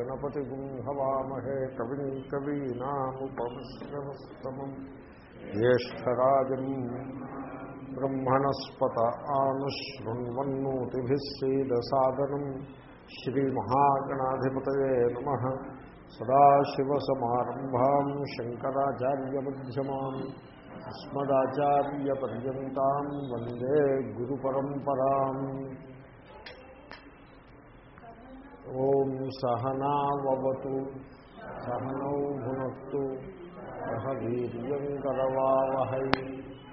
गणपतिगुम्हवामहे कविम् कवीनामुपमश्रवस्तमम् ज्येष्ठराजम् ब्रह्मणस्पत आनुशृण्वन्नोतिभिः सीदसादनम् श्रीमहागणाधिपतये नमः सदाशिवसमारम्भाम् शङ्कराचार्यमध्यमाम् अस्मदाचार्यपर्यन्ताम् वन्दे गुरुपरम्पराम् ఓం సహనావతు సహనౌ భునత్తు సహ వీర్యంకరవావహై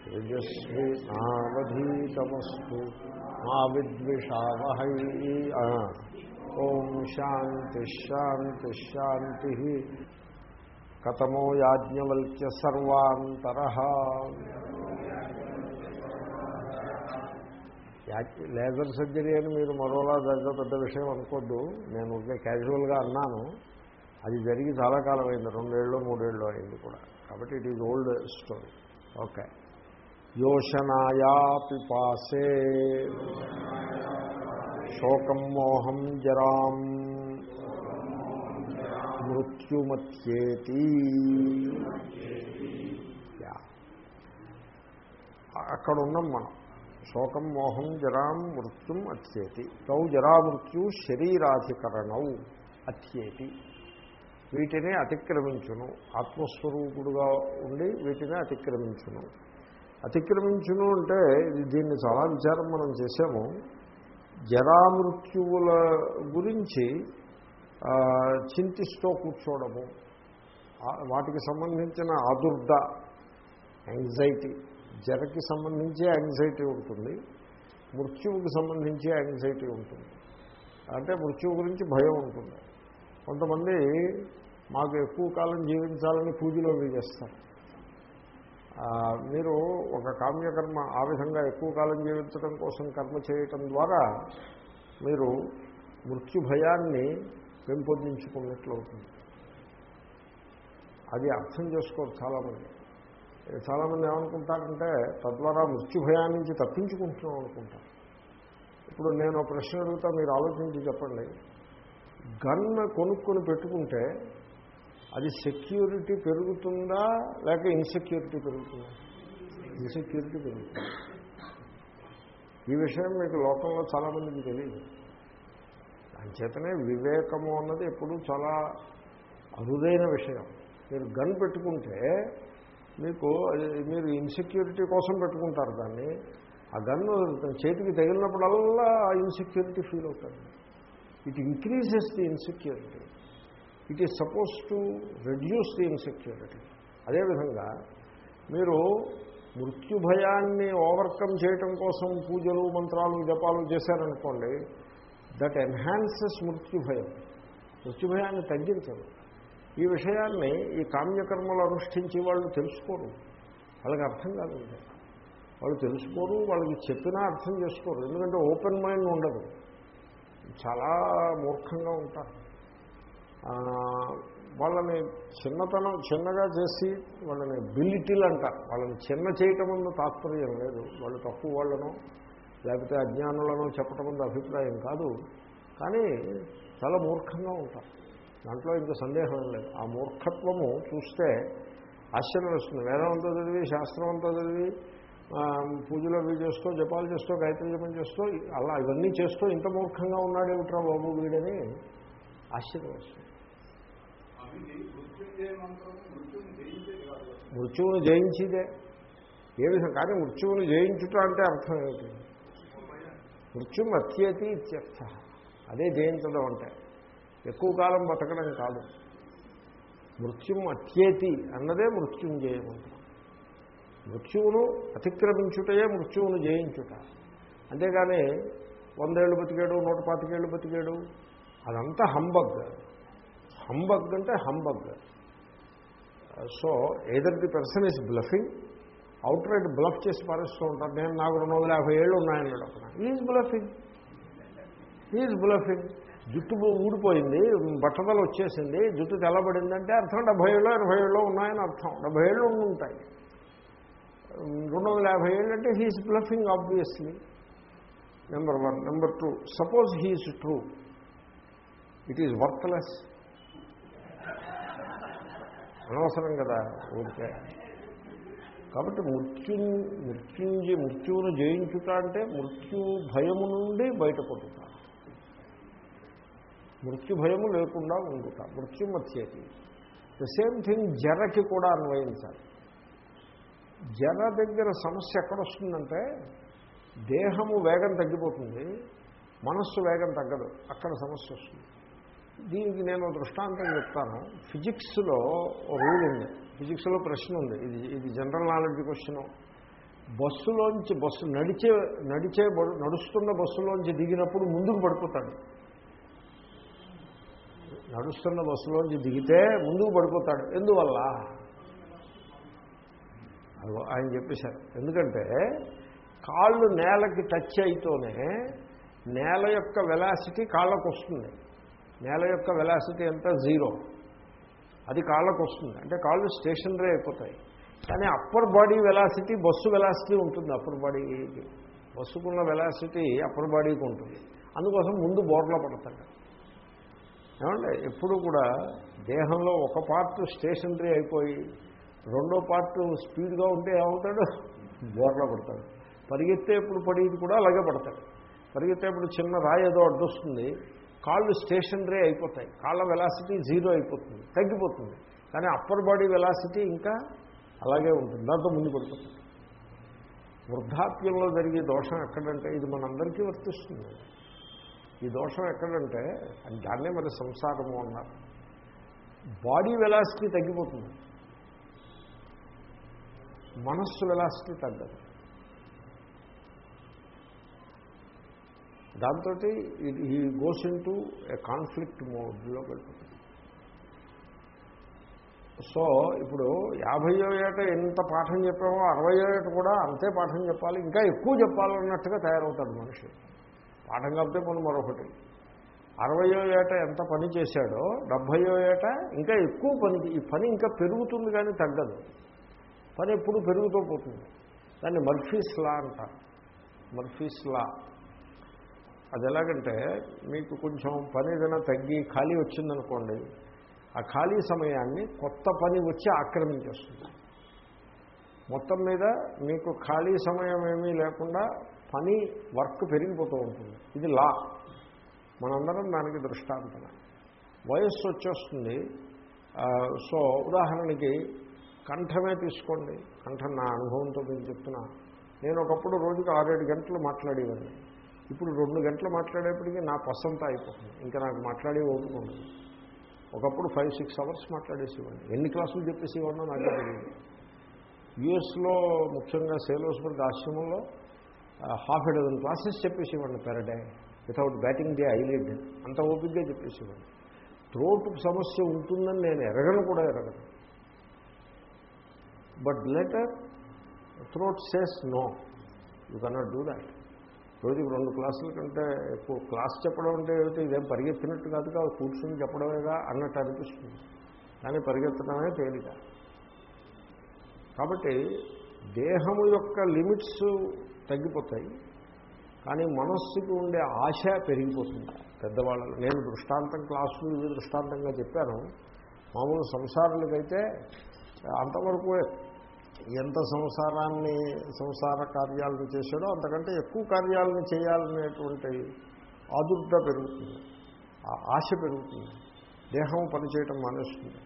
తేజస్వి నావధీతమస్తు మా విద్విషావహై. ఓం శాంతి శాంతి శాంతి. కథమో యాజ్ఞవల్క్య సర్వాంతర. లేజర్ సర్జరీ అని మీరు మరోలా దగ్గర పెద్ద విషయం అనుకోద్దు. నేను క్యాజువల్గా అన్నాను. అది జరిగి చాలా కాలం అయింది రెండేళ్ళు మూడేళ్ళు అయింది కూడా. కాబట్టి it is old story. Okay. యోషనాయా పిపాసే శోకం మోహం జరాం. మృత్యుమత్యేతి అక్కడ ఉన్నాం మనం. శోకం మోహం జరాం మృత్యుం అత్యేతి తౌ జరామృత్యు శరీరాధికరణౌ అత్యేతి వీటిని అతిక్రమించును. ఆత్మస్వరూపుడుగా ఉండి వీటిని అతిక్రమించును. అతిక్రమించును అంటే దీన్ని చాలా విచారం మనం చేసాము జరామృత్యువుల గురించి చింతిస్తూ కూర్చోవడము వాటికి సంబంధించిన ఆదుర్ద యాంగ్జైటీ. జరకి సంబంధించి యాంగ్జైటీ ఉంటుంది మృత్యువుకి సంబంధించి యాంగ్జైటీ ఉంటుంది. అంటే మృత్యువు గురించి భయం ఉంటుంది. కొంతమంది మాకు ఎక్కువ కాలం జీవించాలని పూజలో చేస్తారు మీరు ఒక కామ్యకర్మ ఆ విధంగా ఎక్కువ కాలం జీవించడం కోసం కర్మ చేయటం ద్వారా మీరు మృత్యు భయాన్ని పెంపొందించుకున్నట్లు అవుతుంది అది అర్థం చేసుకోరు చాలామంది. చాలామంది ఏమనుకుంటారంటే తద్వారా మృత్యు భయాన్ని నుంచి తప్పించుకుంటున్నాం అనుకుంటారు. ఇప్పుడు నేను ప్రశ్న అడుగుతా మీరు ఆలోచించి చెప్పండి. గన్ కొనుక్కొని పెట్టుకుంటే అది సెక్యూరిటీ పెరుగుతుందా లేక ఇన్సెక్యూరిటీ పెరుగుతుందా? ఇన్సెక్యూరిటీ పెరుగుతుంది. ఈ విషయం మీకు లోకంలో చాలామందికి తెలియదు. అంచేతనే వివేకము అన్నది ఎప్పుడు చాలా అరుదైన విషయం. మీరు గన్ పెట్టుకుంటే మీకు మీరు ఇన్సెక్యూరిటీ కోసం పెట్టుకుంటారు దాన్ని. ఆ గన్ను చేతికి తగిలినప్పుడల్లా ఆ ఇన్సెక్యూరిటీ ఫీల్ అవుతుంది. It increases the insecurity it is suppose to reduce the insecurity అదేవిధంగా మీరు మృత్యుభయాన్ని ఓవర్కమ్ చేయటం కోసం పూజలు మంత్రాలు జపాలు చేశారనుకోండి దట్ ఎన్హాన్సెస్ మృత్యుభయం మృత్యుభయాన్ని తగ్గించదు. ఈ విషయాన్ని ఈ కామ్యకర్మలు అనుష్ఠించి వాళ్ళు తెలుసుకోరు. వాళ్ళకి అర్థం కాదు వాళ్ళు తెలుసుకోరు వాళ్ళకి చెప్పినా అర్థం చేసుకోరు. ఎందుకంటే ఓపెన్ మైండ్ ఉండదు. చాలా మూర్ఖంగా ఉంటారు. వాళ్ళని చిన్నతనం చిన్నగా చేసి వాళ్ళని బిల్లిటిల్ అంటారు. వాళ్ళని చిన్న చేయటం ముందు తాత్పర్యం లేదు. వాళ్ళు తక్కువ వాళ్ళను లేకపోతే అజ్ఞానులను చెప్పటం ముందు అభిప్రాయం కాదు. కానీ చాలా మూర్ఖంగా ఉంటారు. దాంట్లో ఇంక సందేహం లేదు. ఆ మూర్ఖత్వము చూస్తే ఆశ్చర్యం వస్తుంది. వేదం అంతా చదివి శాస్త్రం అంతా చదివి పూజలు అవి చేస్తూ జపాలు చేస్తూ గాయత్రి జపం చేస్తూ అలా ఇవన్నీ చేస్తూ ఇంత మూర్ఖంగా ఉన్నాడేమిట్రా బాబు వీడని ఆశ్చర్యం వస్తుంది. మృత్యువును జయించిదే. ఏ విధంగా? కానీ మృత్యువును జయించుట అంటే అర్థం ఏమిటి? మృత్యుం అత్యేతి ఇత్యర్థ. అదే జయించడం అంటే. ఎక్కువ కాలం బతకడం కాదు. మృత్యుం అత్యేతి అన్నదే మృత్యుంజయమంత్రం మృత్యువును అతిక్రమించుటయే మృత్యువును జయించుట. అంతేగాని వందేళ్ళు బతికాడు నూట పాతికేళ్ళు బతికాడు అదంతా హంబగ్. హంబగ్ అంటే humbug. So either the person is bluffing outright bluff చేసి పారేస్తూ ఉంటారు. నేను నాకు రెండు వందల యాభై ఏళ్ళు ఉన్నాయన్నాడు అక్కడ. ఈజ్ బ్లఫింగ్ ఈజ్ బ్లఫింగ్ జుట్టు ఊడిపోయింది బట్టతలు వచ్చేసింది జుట్టు తెల్లబడిందంటే అర్థం డెబ్బై ఏళ్ళు ఎనభై ఏళ్ళు ఉన్నాయని అర్థం. డెబ్బై ఏళ్ళు ఉండి ఉంటాయి రెండు వందల యాభై ఏళ్ళు అంటే he's bluffing obviously number one number two suppose he's true it is worthless అనవసరం కదా ఊరికే. కాబట్టి మృత్యు మృత్యుంజ మృత్యువును జయించుట అంటే మృత్యు భయము నుండి బయటపడుట. మృత్యు భయము లేకుండా ఉండుట మృత్యుమత్యేది ద సేమ్ థింగ్ జరకి కూడా అన్వయించాలి. జర దగ్గర సమస్య ఎక్కడ వస్తుందంటే దేహము వేగం తగ్గిపోతుంది మనస్సు వేగం తగ్గదు అక్కడ సమస్య వస్తుంది. దీనికి నేను దృష్టాంతం చెప్తాను. ఫిజిక్స్లో రూల్ ఉంది. ఫిజిక్స్లో ప్రశ్న ఉంది. ఇది ఇది జనరల్ నాలెడ్జ్ క్వశ్చను. బస్సులోంచి బస్సు నడిచే నడిచే నడుస్తున్న బస్సులోంచి దిగినప్పుడు ముందుకు పడిపోతాడు. నడుస్తున్న బస్సులోంచి దిగితే ముందుకు పడిపోతాడు. ఎందువల్ల? ఆయన చెప్పేశారు. ఎందుకంటే కాళ్ళు నేలకి టచ్ అయితేనే నేల యొక్క వెలాసిటీ కాళ్ళకు వస్తుంది. నేల యొక్క వెలాసిటీ ఎంత జీరో అది కాళ్ళకు వస్తుంది. అంటే కాళ్ళు స్టేషనరీ అయిపోతాయి. కానీ upper body velocity bus velocity ఉంటుంది అప్పర్ బాడీకి బస్సుకున్న వెలాసిటీ అప్పర్ బాడీకి ఉంటుంది. అందుకోసం ముందు బోర్లో పడతాడు. ఏమంటే ఎప్పుడు కూడా దేహంలో ఒక పార్ట్ స్టేషనరీ అయిపోయి రెండో పార్ట్ స్పీడ్గా ఉంటే ఏమవుతాడు బోర్లో పడతాడు. పరిగెత్తేప్పుడు పడేది కూడా అలాగే పడతాడు. పరిగెత్తేప్పుడు చిన్న రాయి ఏదో అడ్డొస్తుంది కాళ్ళు స్టేషనరీ అయిపోతాయి. కాళ్ళ వెలాసిటీ జీరో అయిపోతుంది తగ్గిపోతుంది. కానీ అప్పర్ బాడీ వెలాసిటీ ఇంకా అలాగే ఉంటుంది. దాంతో ముందు పడిపోతుంది వృద్ధాప్యంలో జరిగే దోషం ఎక్కడంటే ఇది మనందరికీ వర్తిస్తుంది. ఈ దోషం ఎక్కడంటే దాన్నే మరి సంసారము అన్నారు. బాడీ వెలాసిటీ తగ్గిపోతుంది. మనస్సు వెలాసిటీ తగ్గదు. దాంతో ఈ goes into a conflict మోడ్లో వెళ్తుంది సో ఇప్పుడు యాభయో ఏట ఎంత పాఠం చెప్పామో అరవయో ఏట కూడా అంతే పాఠం చెప్పాలి ఇంకా ఎక్కువ చెప్పాలన్నట్టుగా తయారవుతాడు మనిషి. పాఠం కాకపోతే మనం మరొకటి. అరవయో ఏట ఎంత పని చేశాడో డెబ్భయో ఏట ఇంకా ఎక్కువ పని ఈ పని ఇంకా పెరుగుతుంది కానీ తగ్గదు. పని ఎప్పుడు పెరుగుతూ పోతుంది. దాన్ని మర్ఫీస్ లా అంట మర్ఫీస్ లా. అది ఎలాగంటే మీకు కొంచెం పని ఏదైనా తగ్గి ఖాళీ వచ్చిందనుకోండి ఆ ఖాళీ సమయాన్ని కొత్త పని వచ్చి ఆక్రమించేస్తుంది. మొత్తం మీద మీకు ఖాళీ సమయం ఏమీ లేకుండా పని వర్క్ పెరిగిపోతూ ఉంటుంది. ఇది లా. మనందరం దానికి దృష్టాంతమే వయస్సు వచ్చేస్తుంది. సో ఉదాహరణకి కంఠమే తీసుకోండి. కంఠం నా అనుభవంతో నేను చెప్తున్నా. నేను ఒకప్పుడు రోజుకి ఆరేడు గంటలు మాట్లాడేవాడిని. ఇప్పుడు రెండు గంటలు మాట్లాడేప్పటికీ నా పసంతా అయిపోతుంది. ఇంకా నాకు మాట్లాడే ఓపుకుంటుంది ఒకప్పుడు ఫైవ్ సిక్స్ అవర్స్ మాట్లాడేసేవాడిని. ఎన్ని క్లాసులు చెప్పేసేవాడినో నాకు తెలియదు. యుఎస్లో ముఖ్యంగా సేలోస్బర్గ్ ఆశ్రమంలో half a dozen classes చెప్పేసేవాడిని per day without batting day eyelid అంత ఓపిక్గా చెప్పేసేవాడిని. త్రోట్ సమస్య ఉంటుందని నేను ఎరగను కూడా ఎరగను. But later throat says no you cannot do that రోజుకి రెండు క్లాసుల కంటే ఎక్కువ క్లాస్ చెప్పడం అంటే ఏమిటి? ఇదేం పరిగెత్తినట్టు కాదు కూర్చుని చెప్పడమేగా అన్నట్టు అనిపిస్తుంది. కానీ పరిగెత్తడమే తేలిక. కాబట్టి దేహము యొక్క లిమిట్స్ తగ్గిపోతాయి. కానీ మనస్సుకు ఉండే ఆశ పెరిగిపోతుంది. పెద్దవాళ్ళు నేను దృష్టాంతం క్లాసులు ఇవి దృష్టాంతంగా చెప్పాను. మామూలు సంసారాలకైతే అంతవరకు ఎంత సంసారాన్ని సంసార కార్యాలను చేశాడో అంతకంటే ఎక్కువ కార్యాలను చేయాలనేటువంటి ఆదుర్ద పెరుగుతుంది. ఆ ఆశ పెరుగుతుంది. దేహం పనిచేయటం మానేస్తుంది.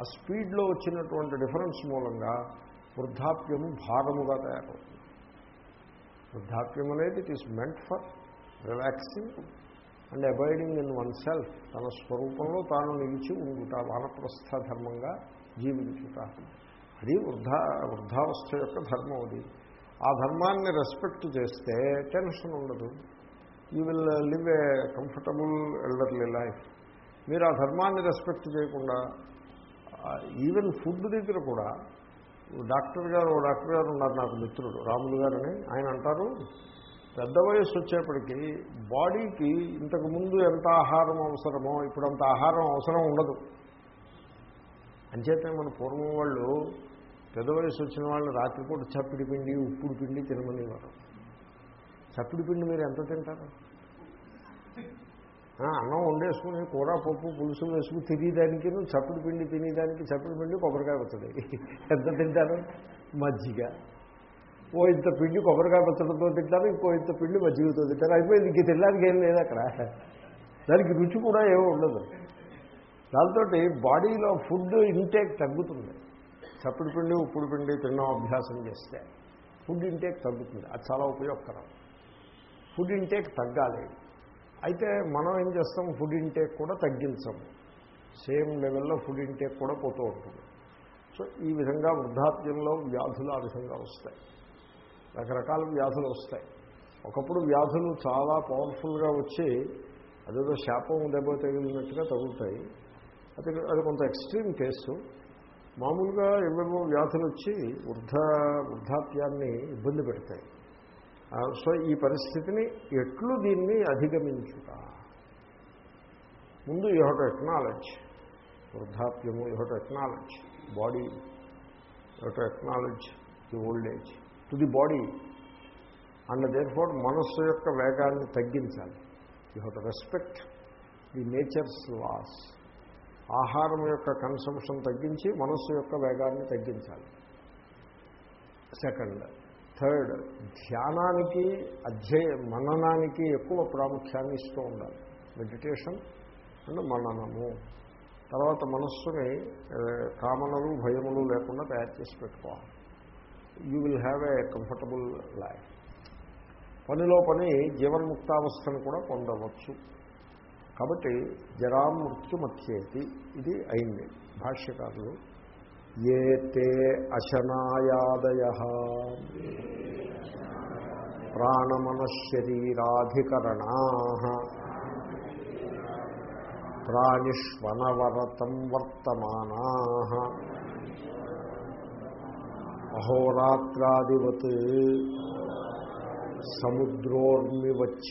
ఆ స్పీడ్లో వచ్చినటువంటి డిఫరెన్స్ మూలంగా వృద్ధాప్యము భారముగా తయారవుతుంది. వృద్ధాప్యం అనేది it is meant for relaxing and abiding in oneself తన స్వరూపంలో తాను నిలిచి ఉండుట వానప్రస్థ ధర్మంగా జీవించుట. అది వృద్ధా వృద్ధావస్థ యొక్క ధర్మం అది. ఆ ధర్మాన్ని రెస్పెక్ట్ చేస్తే టెన్షన్ ఉండదు. You will live a comfortable elderly life మీరు ఆ ధర్మాన్ని రెస్పెక్ట్ చేయకుండా ఈవెన్ ఫుడ్ దగ్గర కూడా డాక్టర్ గారు ఓ డాక్టర్ గారు ఉన్నారు నాకు మిత్రుడు రాములు గారని. ఆయన అంటారు పెద్ద వయసు వచ్చేప్పటికీ బాడీకి ఇంతకు ముందు ఎంత ఆహారం అవసరమో ఇప్పుడు అంత ఆహారం అవసరం ఉండదు. అంచేతే మన పూర్వం వాళ్ళు పెద్ద వయసు వచ్చిన వాళ్ళు రాత్రిపూట చప్పిడి పిండి ఉప్పుడు పిండి తినమనేవారు. చప్పిడి పిండి మీరు ఎంత తింటారు? అన్నం వండేసుకుని కూర పప్పు పులుసు వేసుకుని తినేదానికి చప్పుడు పిండి తినేదానికి చప్పుడు పిండి కొబ్బరికాయ పచ్చడి. ఎంత తింటారు? మజ్జిగ. ఓ ఇంత పిండి కొబ్బరికాయ పచ్చడితో తింటారు ఇంకో ఇంత పిండి మజ్జిగతో తింటారు. అయిపోయింది ఇంక తినడానికి ఏం లేదు అక్కడ. దానికి రుచి కూడా ఏమి ఉండదు. దాంతో బాడీలో ఫుడ్ ఇంటేక్ తగ్గుతుంది. చప్పుడు పిండి ఉప్పుడు పిండి తినడం అభ్యాసం చేస్తే ఫుడ్ ఇంటేక్ తగ్గుతుంది. అది చాలా ఉపయోగకరం. ఫుడ్ ఇంటేక్ తగ్గాలి. అయితే మనం ఏం చేస్తాం? ఫుడ్ ఇంటేక్ కూడా తగ్గించము సేమ్ లెవెల్లో ఫుడ్ ఇంటేక్ కూడా పోతూ ఉంటుంది. సో ఈ విధంగా వృద్ధాప్యంలో వ్యాధులు ఆ విధంగా వస్తాయి. రకరకాల వ్యాధులు వస్తాయి. ఒకప్పుడు వ్యాధులు చాలా పవర్ఫుల్గా వచ్చి అదేదో శాపం దెబ్బ తగిలినట్టుగా తగులుతాయి. అది అది కొంత ఎక్స్ట్రీమ్ కేసు. మామూలుగా ఏవేవో వ్యాధులు వచ్చి వృద్ధ వృద్ధాప్యాన్ని ఇబ్బంది పెడతాయి. సో ఈ పరిస్థితిని ఎట్లు దీన్ని అధిగమించుట? ముందు you have to వృద్ధాప్యము you have to body you have to the old age to the body and therefore మనస్సు యొక్క వేగాన్ని తగ్గించాలి. You have to respect the nature's laws ఆహారం యొక్క కన్సంప్షన్ తగ్గించి మనస్సు యొక్క వేగాన్ని తగ్గించాలి. సెకండ్ థర్డ్ ధ్యానానికి అధ్యయ మననానికి ఎక్కువ ప్రాముఖ్యాన్ని ఇస్తూ ఉండాలి. మెడిటేషన్ అండ్ మననము. తర్వాత మనస్సుని కామనలు భయములు లేకుండా తయారు చేసి పెట్టుకోవాలి. You will have a comfortable life. పనిలో పని జీవన్ముక్తావస్థను కూడా పొందవచ్చు. కాబట్టి జరామృత్యుమత్యేతి ఇది అయింది. భాష్యకారులు ఏ తే అశనాయాదయ. ప్రాణమనశరీరాధికరణా ప్రాణిష్వనవరతం వర్తమానా. అహోరాత్రాదివత్ సముద్రోర్మివచ్చ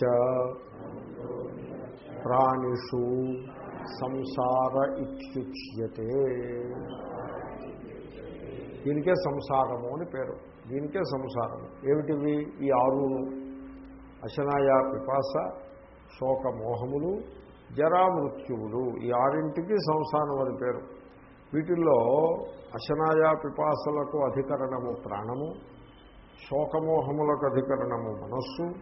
ప్రాణిషు సంసార ఇత్యుచ్యతే. దీనికే సంసారము అని పేరు. దీనికే సంసారము. ఏమిటివి? ఈ ఆరును. అశనాయ పిపాస శోక మోహములు జరామృత్యువులు. ఈ ఆరింటికి సంసారం అని పేరు. వీటిల్లో అశనాయ పిపాసలకు అధికరణము ప్రాణము శోకమోహములకు అధికరణము మనస్సు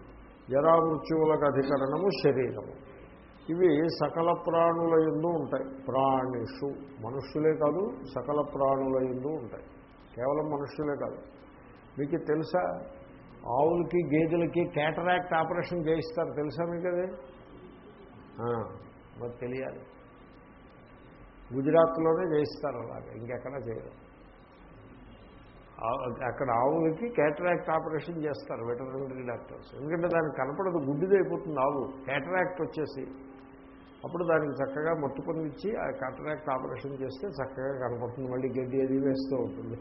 జరామృత్యువులకు అధికరణము శరీరము. ఇవి సకల ప్రాణుల ఎందు ఉంటాయి. ప్రాణిషు. మనుష్యులే కాదు సకల ప్రాణుల ఎందు ఉంటాయి. కేవలం మనుషులే కాదు. మీకు తెలుసా? ఆవులకి గేదెలకి క్యాటరాక్ట్ ఆపరేషన్ చేయిస్తారు. తెలుసా మీకు అది? మరి తెలియాలి. గుజరాత్లోనే చేయిస్తారు అలాగే. ఇంకెక్కడా చేయరు. అక్కడ ఆవులకి క్యాటరాక్ట్ ఆపరేషన్ చేస్తారు వెటర్నరీ డాక్టర్స్. ఎందుకంటే దానికి కనపడదు గుడ్డిదైపోతుంది ఆవు. క్యాటరాక్ట్ వచ్చేసి అప్పుడు దానికి చక్కగా మట్టుకొని ఇచ్చి ఆ క్యాటరాక్ట్ ఆపరేషన్ చేస్తే చక్కగా కనపడుతుంది. మళ్ళీ గడ్డి అది వేస్తూ ఉంటుంది.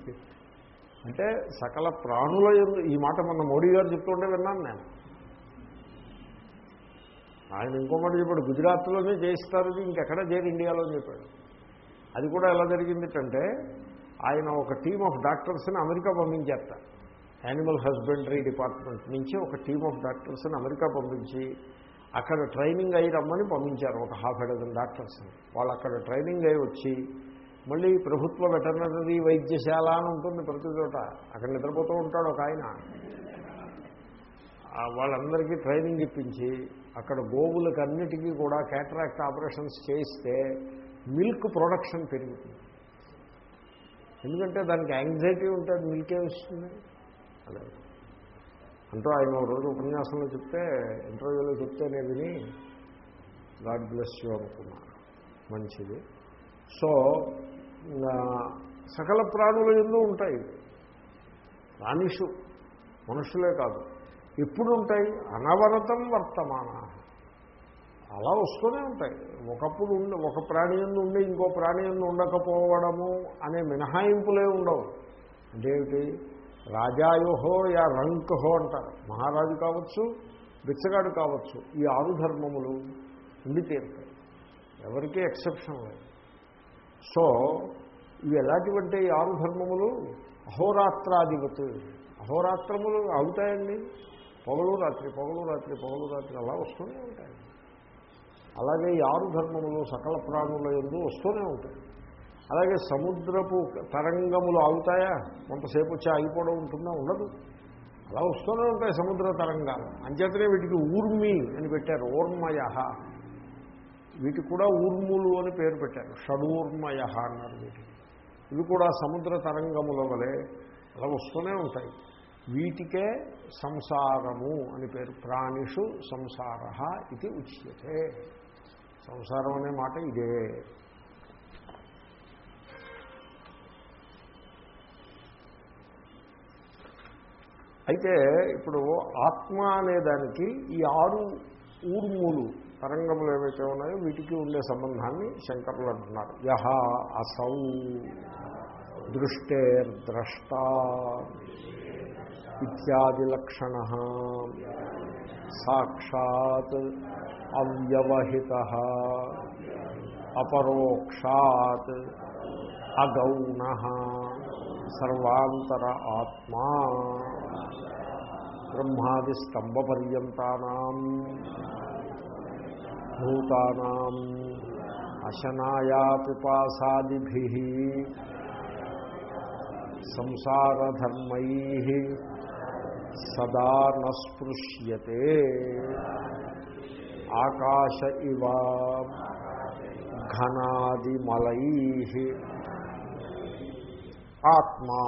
అంటే సకల ప్రాణుల ఈ మాట మొన్న మోడీ గారు చెప్తుంటే విన్నాను నేను. ఆయన ఇంకో మాట చెప్పాడు గుజరాత్లోనే చేయిస్తారు ఇంకెక్కడ చేయరు ఇండియాలో చెప్పాడు. అది కూడా ఎలా జరిగిందంటే ఆయన ఒక టీమ్ ఆఫ్ డాక్టర్స్ని అమెరికా పంపించేస్తారు యానిమల్ హస్బెండరీ డిపార్ట్మెంట్ నుంచి ఒక టీమ్ ఆఫ్ డాక్టర్స్ని అమెరికా పంపించి అక్కడ ట్రైనింగ్ అయ్యి రమ్మని పంపించారు ఒక హాఫ్ డజన్ డాక్టర్స్ని వాళ్ళు అక్కడ ట్రైనింగ్ అయి వచ్చి మళ్ళీ ప్రభుత్వ వెటర్నరీ వైద్యశాల అని ఉంటుంది ప్రతి చోట. అక్కడ నిద్రపోతూ ఉంటాడు ఒక ఆయన. వాళ్ళందరికీ ట్రైనింగ్ ఇప్పించి అక్కడ గోవులకు అన్నిటికీ కూడా క్యాటరాక్ట్ ఆపరేషన్స్ చేయిస్తే మిల్క్ ప్రొడక్షన్ పెరుగుతుంది. ఎందుకంటే దానికి యాంగ్జైటీ ఉంటుంది మిల్క్ మిల్కే వస్తుంది. అదే. అంటూ ఆయన రోజు ఉపన్యాసంలో చెప్తే ఇంటర్వ్యూలో చెప్తే నేను విని గాడ్ బ్లెస్ యూ అనుకున్నాను మంచిది. సో సకల ప్రాణుల ఎందు ఉంటాయి. ప్రాణిషు మనుషులే కాదు. ఎప్పుడు ఉంటాయి అనవరతం వర్తమాన. అలా వస్తూనే ఉంటాయి. ఒకప్పుడు ఉండి ఒక ప్రాణి ఎందు ఉండి ఇంకో ప్రాణి ఎందు ఉండకపోవడము అనే మినహాయింపులే ఉండవు. అంటే ఏమిటి? రాజాయుహో యా రంకహో అంటారు. మహారాజు కావచ్చు బిచ్చగాడు కావచ్చు ఈ ఆరు ధర్మములు ఉండి తీరుతాయి. ఎవరికీ ఎక్సెప్షన్ లేదు. సో ఇవి ఎలాంటివంటే ఈ ఆరు ధర్మములు అహోరాత్రాధిపతు అహోరాత్రములు అవుతాయండి. పొగలు రాత్రి పొగలు రాత్రి పొగలు రాత్రి అలా వస్తూనే ఉంటాయి. అలాగే ఈ ఆరు ధర్మములు సకల ప్రాణుల ఎందు వస్తూనే ఉంటాయి. అలాగే సముద్రపు తరంగములు ఆగుతాయా? కొంతసేపు వచ్చి ఆగిపోవడం ఉంటుందా? ఉండదు. అలా వస్తూనే ఉంటాయి సముద్ర తరంగాలు. అంచేతనే వీటికి ఊర్మి అని పెట్టారు. ఊర్మయ. వీటికి కూడా ఊర్ములు అని పేరు పెట్టారు. షడూర్మయ అన్నారు వీటికి ఇవి కూడా సముద్ర తరంగముల వలె అలా వస్తూనే ఉంటాయి. వీటికే సంసారము అని పేరు. ప్రాణిషు సంసార ఇది ఉచ్యతే. సంసారం అనే మాట ఇదే. అయితే ఇప్పుడు ఆత్మ అనే దానికి ఈ ఆరు ఊర్ములు తరంగములు ఏవైతే ఉన్నాయో వీటికి ఉండే సంబంధాన్ని శంకరులు అంటున్నారు. యహ అసౌ దృష్టేర్ద్రష్ట ఇత్యాది లక్షణ. సాక్షాత్ అవ్యవహిత అపరోక్షాత్ అగౌణ సర్వాంతర ఆత్మా. బ్రహ్మాది స్తంభ పర్యంతానాం భూతానాం అశనాయా పిపాసాదిభి సంసారధర్మై సదా నస్పృశ్యతే. ఆకాశ ఇవ ఘనాదిమలై. ఆత్మా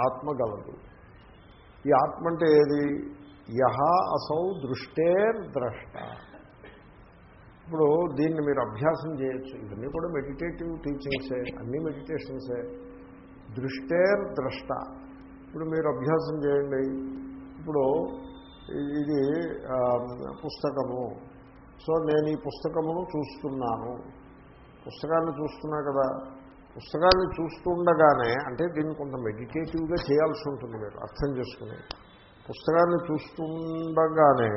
ఆత్మ గలదు ఈ ఆత్మ అంటే ఏది? యహ అసౌ దృష్టేర్ ద్రష్ట. ఇప్పుడు దీన్ని మీరు అభ్యాసం చేయొచ్చు. ఇవన్నీ కూడా మెడిటేటివ్ టీచింగ్సే అన్ని మెడిటేషన్సే దృష్టేర్ ద్రష్ట. ఇప్పుడు మీరు అభ్యాసం చేయండి. ఇప్పుడు ఇది పుస్తకము. సో నేను ఈ పుస్తకమును చూస్తున్నాను. పుస్తకాన్ని చూస్తున్నా కదా? పుస్తకాన్ని చూస్తుండగానే అంటే దీన్ని కొంత మెడిటేటివ్గా చేయాల్సి ఉంటుంది మీరు అర్థం చేసుకుని. పుస్తకాన్ని చూస్తుండగానే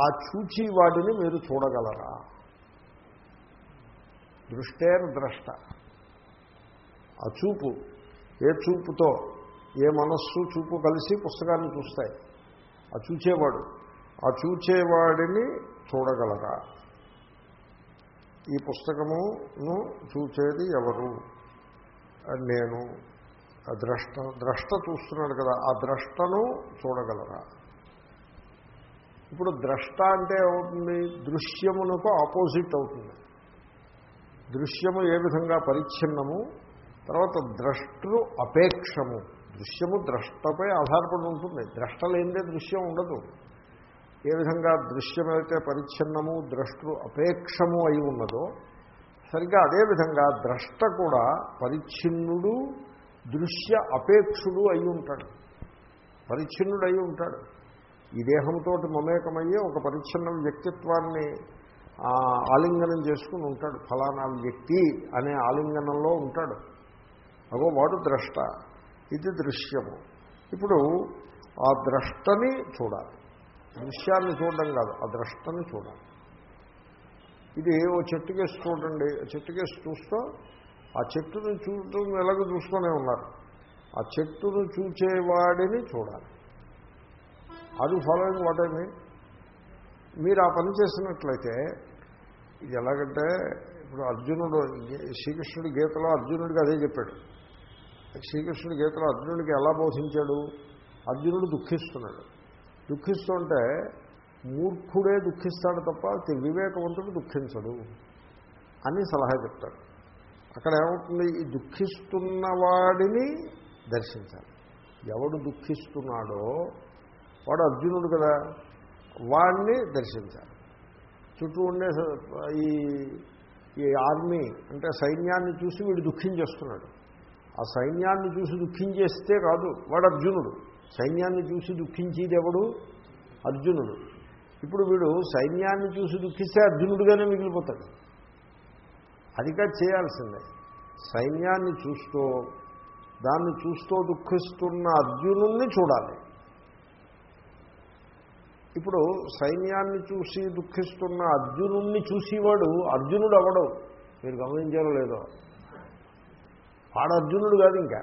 ఆ చూచి వాటిని మీరు చూడగలరా? దృష్టేర్ ద్రష్ట. ఆ చూపు ఏ చూపుతో ఏ మనస్సు చూపు కలిసి పుస్తకాన్ని చూస్తాయి. ఆ చూచేవాడు ఆ చూచేవాడిని చూడగలరా? ఈ పుస్తకమును చూచేది ఎవరు? నేను. ఆ ద్రష్ట ద్రష్ట చూస్తున్నాడు కదా ఆ ద్రష్టను చూడగలరా? ఇప్పుడు ద్రష్ట అంటే ఏమవుతుంది? దృశ్యమునకు ఆపోజిట్ అవుతుంది. దృశ్యము ఏ విధంగా పరిచ్ఛిన్నము? తర్వాత ద్రష్టు అపేక్షము. దృశ్యము ద్రష్టపై ఆధారపడి ఉంటుంది. ద్రష్ట లేనిదే దృశ్యం ఉండదు. ఏ విధంగా దృశ్యమైతే పరిచ్ఛిన్నము ద్రష్టృ అపేక్షము అయి ఉన్నదో సరిగ్గా అదేవిధంగా ద్రష్ట కూడా పరిచ్ఛిన్నుడు దృశ్య అపేక్షుడు అయి ఉంటాడు. పరిచ్ఛిన్నుడు అయి ఉంటాడు. ఈ దేహంతో మమేకమయ్యే ఒక పరిచ్ఛిన్న వ్యక్తిత్వాన్ని ఆ, ఆలింగనం చేసుకుని ఉంటాడు. ఫలానా వ్యక్తి అనే ఆలింగనంలో ఉంటాడు. అగో వాడు ద్రష్ట. ఇది దృశ్యము. ఇప్పుడు ఆ ద్రష్టని చూడాలి. దృశ్యాన్ని చూడడం కాదు ఆ ద్రష్టని చూడాలి ఇది ఓ చెట్టు కేసు చూడండి చెట్టు కేసు చూస్తూ ఆ చెట్టును చూడటం ఎలాగ చూసుకునే ఉన్నారు? ఆ చెట్టును చూచేవాడిని చూడాలి. అది ఫాలోయింగ్ వాట్ ఐ మీన్ మీరు ఆ పని చేసినట్లయితే ఇది ఎలాగంటే ఇప్పుడు అర్జునుడు శ్రీకృష్ణుడి గీతలో అర్జునుడికి అదే చెప్పాడు. శ్రీకృష్ణుడి గీతలో అర్జునుడికి ఎలా బోధించాడు? అర్జునుడు దుఃఖిస్తున్నాడు. దుఃఖిస్తుంటే మూర్ఖుడే దుఃఖిస్తాడు తప్ప వివేకవంతుడు దుఃఖించడు అని సలహా చెప్తాడు. అక్కడ ఏమవుతుంది? ఈ దుఃఖిస్తున్నవాడిని దర్శించాలి. ఎవడు దుఃఖిస్తున్నాడో వాడు అర్జునుడు కదా వాడిని దర్శించాలి. చుట్టూ ఉండే ఈ ఈ ఆర్మీ అంటే సైన్యాన్ని చూసి వీడు దుఃఖించేస్తున్నాడు. ఆ సైన్యాన్ని చూసి దుఃఖించేస్తే కాదు వాడు అర్జునుడు. సైన్యాన్ని చూసి దుఃఖించేది ఎవడు? అర్జునుడు. ఇప్పుడు వీడు సైన్యాన్ని చూసి దుఃఖిస్తే అర్జునుడుగానే మిగిలిపోతాడు. అదిగా చేయాల్సిందే. సైన్యాన్ని చూస్తూ దాన్ని చూస్తూ దుఃఖిస్తున్న అర్జునుణ్ణి చూడాలి. ఇప్పుడు సైన్యాన్ని చూసి దుఃఖిస్తున్న అర్జునుణ్ణి చూసేవాడు అర్జునుడు అవడం మీరు గమనించారో లేదో? వాడు అర్జునుడు కాదు ఇంకా.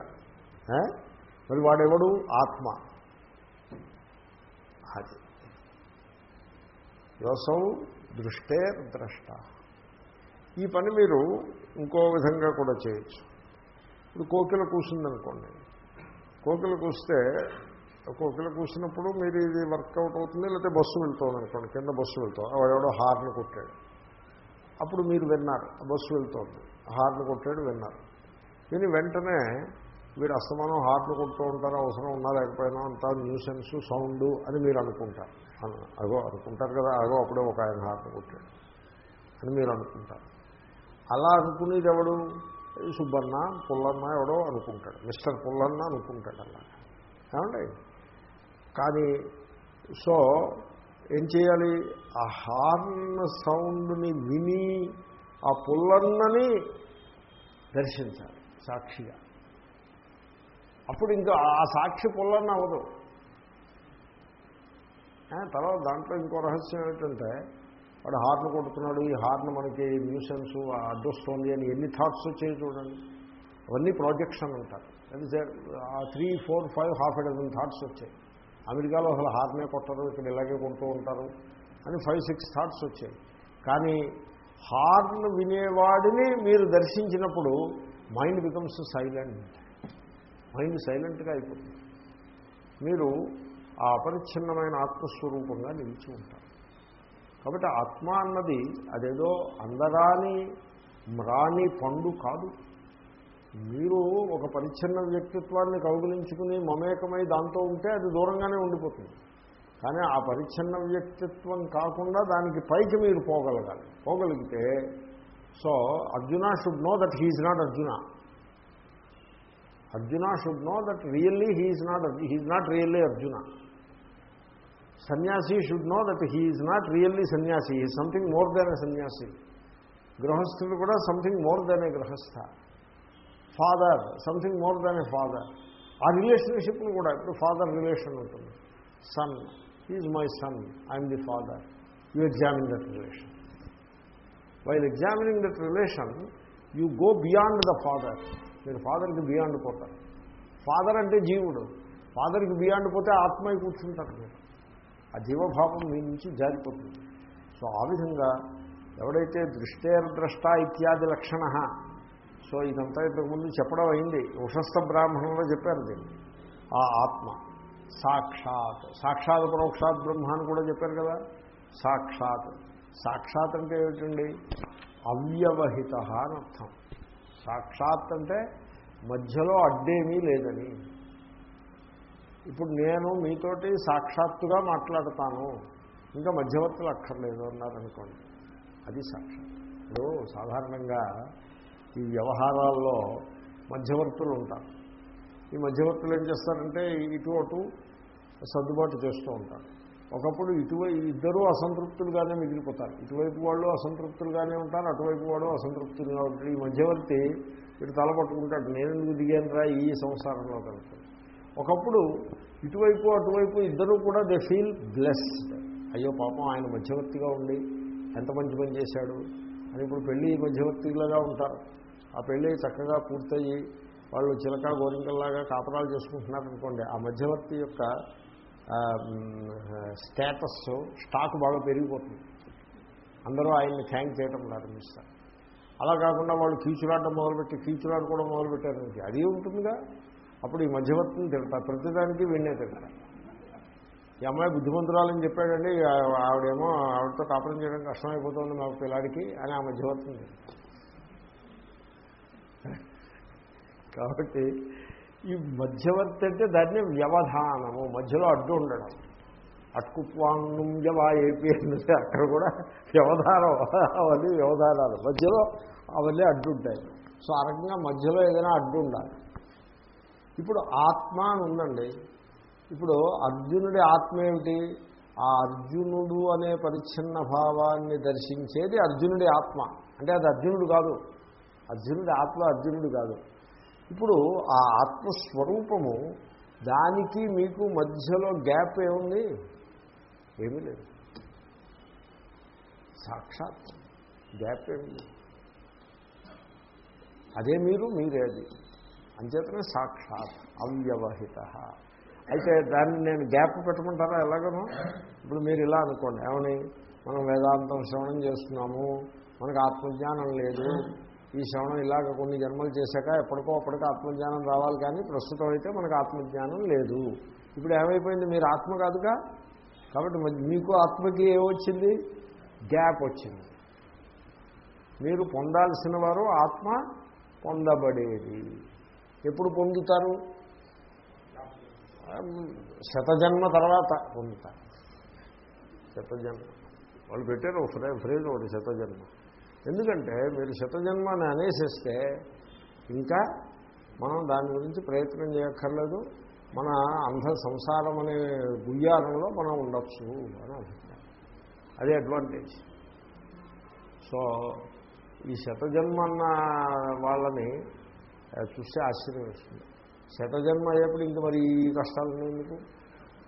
ఆ? మరి వాడెవడు? ఆత్మ. అది. యోసౌ దృష్టే ద్రష్ట. ఈ పని మీరు ఇంకో విధంగా కూడా చేయొచ్చు. ఇప్పుడు కోకిల కూసిందనుకోండి. కోకిల కూస్తే కోకిల కూసినప్పుడు మీరు ఇది వర్కౌట్ అవుతుంది లేకపోతే బస్సు వెళ్తుంది అనుకోండి కింద బస్సు వెళ్తాం ఎవడో హార్న్ కొట్టాడు. అప్పుడు మీరు విన్నారు బస్సు వెళ్తోంది. హార్న్ కొట్టాడు విన్నారు. విని వెంటనే వీడు అస్తమానం హార్ట్లు కొడుతూ ఉంటారు అవసరం ఉన్నా లేకపోయినా అంతా న్యూసెన్స్ సౌండ్ అని మీరు అనుకుంటారు. అగో అనుకుంటారు కదా అగో అప్పుడే ఒక ఆయన హార్ట్ కొట్టాడు అని మీరు అనుకుంటారు. అలా అనుకునేది ఎవడు? సుబ్బన్న పుల్లన్న ఎవడో అనుకుంటాడు. మిస్టర్ పుల్లన్న అనుకుంటాడు అలా. ఏమండి? కానీ సో ఏం చేయాలి? ఆ హార్న్ సౌండ్ని విని ఆ పుల్లన్నని దర్శించాలి సాక్షిగా. అప్పుడు ఇంకా ఆ సాక్షి పుల్లన్న అవ్వదు. తర్వాత దాంట్లో ఇంకో రహస్యం ఏంటంటే వాడు హార్న్ కొడుతున్నాడు ఈ హార్న్ మనకి న్యూసెన్స్ అడ్డొస్తుంది అని ఎన్ని థాట్స్ వచ్చాయి చూడండి. అవన్నీ ప్రాజెక్షన్ అంటారు. అది three four five half a dozen thoughts వచ్చాయి. అమెరికాలో అసలు హార్నే కొట్టరు ఇక్కడ ఇలాగే కొడుతూ ఉంటారు అని ఫైవ్ సిక్స్ థాట్స్ వచ్చాయి. కానీ హార్న్ వినేవాడిని మీరు దర్శించినప్పుడు మైండ్ బికమ్స్ సైలెంట్ మైండ్ సైలెంట్గా అయిపోతుంది. మీరు ఆ అపరిచ్ఛిన్నమైన ఆత్మస్వరూపంగా నిలిచి ఉంటారు. కాబట్టి ఆత్మ అన్నది అదేదో అందరాని మ్రాని పండు కాదు. మీరు ఒక పరిచ్ఛిన్న వ్యక్తిత్వాన్ని కౌగులించుకుని మమేకమై దాంతో ఉంటే అది దూరంగానే ఉండిపోతుంది. కానీ ఆ పరిచ్ఛిన్న వ్యక్తిత్వం కాకుండా దానికి పైకి మీరు పోగలగాలి. పోగలిగితే so Arjuna should know that he's not Arjuna. Arjuna should know that really he's not he's not really Arjuna sanyasi should know that he's not really sanyasi he something more than a sanyasi గృహస్థుడు కూడా something more than a grihastha father something more than a father ఆ రిలేషన్షిప్ను కూడా ఇప్పుడు father relation ఉంటుంది son is my son I'm the father you examine that relation while examining that relation you go beyond the father మీరు ఫాదర్కి beyond పోతారు father అంటే జీవుడు. ఫాదర్కి బియాండ్ పోతే ఆత్మై కూర్చుంటారు మీరు ఆ జీవభావం మీ నుంచి జారిపోతుంది. సో ఆ విధంగా ఎవడైతే దృష్టేర్ద్రష్ట ఇత్యాది లక్షణ సో ఇదంతా ఇంతకుముందు చెప్పడం అయింది. ఉషస్థ బ్రాహ్మణంలో చెప్పారు దీన్ని. ఆ ఆత్మ. సాక్షాత్. సాక్షాత్ పరోక్షాత్ బ్రహ్మ అని కూడా చెప్పారు కదా. సాక్షాత్. సాక్షాత్ అంటే ఏమిటండి? అవ్యవహిత అని అర్థం. సాక్షాత్ అంటే మధ్యలో అడ్డేమీ లేదని. ఇప్పుడు నేను మీతోటి సాక్షాత్తుగా మాట్లాడతాను. ఇంకా మధ్యవర్తులు అక్కర్లేదు అన్నారనుకోండి. అది సాక్షాత్ ఇప్పుడు సాధారణంగా ఈ వ్యవహారాల్లో మధ్యవర్తులు ఉంటారు. ఈ మధ్యవర్తులు ఏం చేస్తారంటే ఇటు అటు సర్దుబాటు చేస్తూ ఉంటారు. ఒకప్పుడు ఇటువైపు ఇద్దరూ అసంతృప్తులుగానే మిగిలిపోతారు. ఇటువైపు వాళ్ళు అసంతృప్తులుగానే ఉంటారు అటువైపు వాడు అసంతృప్తులుగా ఉంటారు. ఈ మధ్యవర్తి వీడు తలపట్టుకుంటాడు నేను ఎందుకు దిగానురా ఈ సంసారంలో? కలుగుతుంది ఒకప్పుడు ఇటువైపు అటువైపు ఇద్దరూ కూడా దే ఫీల్ బ్లెస్డ్. అయ్యో పాపం ఆయన మధ్యవర్తిగా ఉండి ఎంత మంచి పని చేశాడు? అని ఇప్పుడు పెళ్ళి మధ్యవర్తిలాగా ఉంటారు. ఆ పెళ్ళి చక్కగా పూర్తయ్యి వాళ్ళు చిలక గోరింకల్లాగా కాపరాలు చేసుకుంటున్నారనుకోండి ఆ మధ్యవర్తి యొక్క స్టేటస్ స్టాక్ బాగా పెరిగిపోతుంది. అందరూ ఆయన్ని థ్యాంక్ చేయడం ప్రారంభిస్తారు. అలా కాకుండా వాళ్ళు కీచులాడడం మొదలుపెట్టి కీచులాడుకోవడం కూడా మొదలుపెట్టారు అది ఉంటుందిగా. అప్పుడు ఈ మధ్యవర్తిని తిడతారు. ప్రతిదానికి వీణే తిడతారు. ఈ అమ్మాయి బుద్ధిమంతురాలని చెప్పాడండి ఆవిడేమో ఆవిడతో కాపురం చేయడం కష్టమైపోతుంది మా పిల్లాడికి అని ఆ మధ్యవర్తిని కాబట్టి ఈ మధ్యవర్తి అంటే దాన్ని వ్యవధానము. మధ్యలో అడ్డు ఉండడం. అట్కుప్వాంగం జవా ఏపీ అన్నది అక్కడ కూడా వ్యవధానం. అవన్నీ వ్యవధానాలు. మధ్యలో అవన్నీ అడ్డుంటాయి. సో ఆ రకంగా మధ్యలో ఏదైనా అడ్డు ఉండాలి ఇప్పుడు ఆత్మ అని ఉందండి. ఇప్పుడు అర్జునుడి ఆత్మ ఏమిటి? ఆ అర్జునుడు అనే పరిచ్ఛిన్న భావాన్ని దర్శించేది అర్జునుడి ఆత్మ. అంటే అది అర్జునుడు కాదు. అర్జునుడి ఆత్మ అర్జునుడు కాదు. ఇప్పుడు ఆ ఆత్మస్వరూపము దానికి మీకు మధ్యలో గ్యాప్ ఏముంది? ఏమీ లేదు. సాక్షాత్ గ్యాప్ ఏమీ లేదు. అదే మీరు మీరే అది. అంచేతనే సాక్షాత్ అవ్యవహిత. అయితే దాన్ని నేను గ్యాప్ పెట్టమంటారా ఎలాగనో? ఇప్పుడు మీరు ఇలా అనుకోండి. ఏమని? మనం వేదాంతం శ్రవణం చేస్తున్నాము. మనకు ఆత్మజ్ఞానం లేదు. ఈ శ్రవణం ఇలాగ కొన్ని జన్మలు చేశాక ఎప్పటికో అప్పటికో ఆత్మజ్ఞానం రావాలి కానీ ప్రస్తుతం అయితే మనకు ఆత్మజ్ఞానం లేదు. ఇప్పుడు ఏమైపోయింది? మీరు ఆత్మ కాదుగా? కాబట్టి మీకు ఆత్మకి ఏమొచ్చింది? గ్యాప్ వచ్చింది. మీరు పొందాల్సిన వారు ఆత్మ పొందబడేది. ఎప్పుడు పొందుతారు? శతజన్మ తర్వాత పొందుతారు. శతజన్మ. వాళ్ళు పెట్టారు ఒక ఫ్రే ఫ్రేజ్ ఒకటి శతజన్మ. ఎందుకంటే మీరు శతజన్మాన్ని అనేసిస్తే ఇంకా మనం దాని గురించి ప్రయత్నం చేయక్కర్లేదు. మన అంధ సంసారం అనే గుయ్యారంలో మనం ఉండొచ్చు అని అభిప్రాయం. అదే అడ్వాంటేజ్ సో ఈ శతజన్మ అన్న వాళ్ళని చూస్తే ఆశ్చర్యం వస్తుంది. శతజన్మ అయ్యేప్పుడు ఇంక మరి ఈ కష్టాలు ఎందుకు?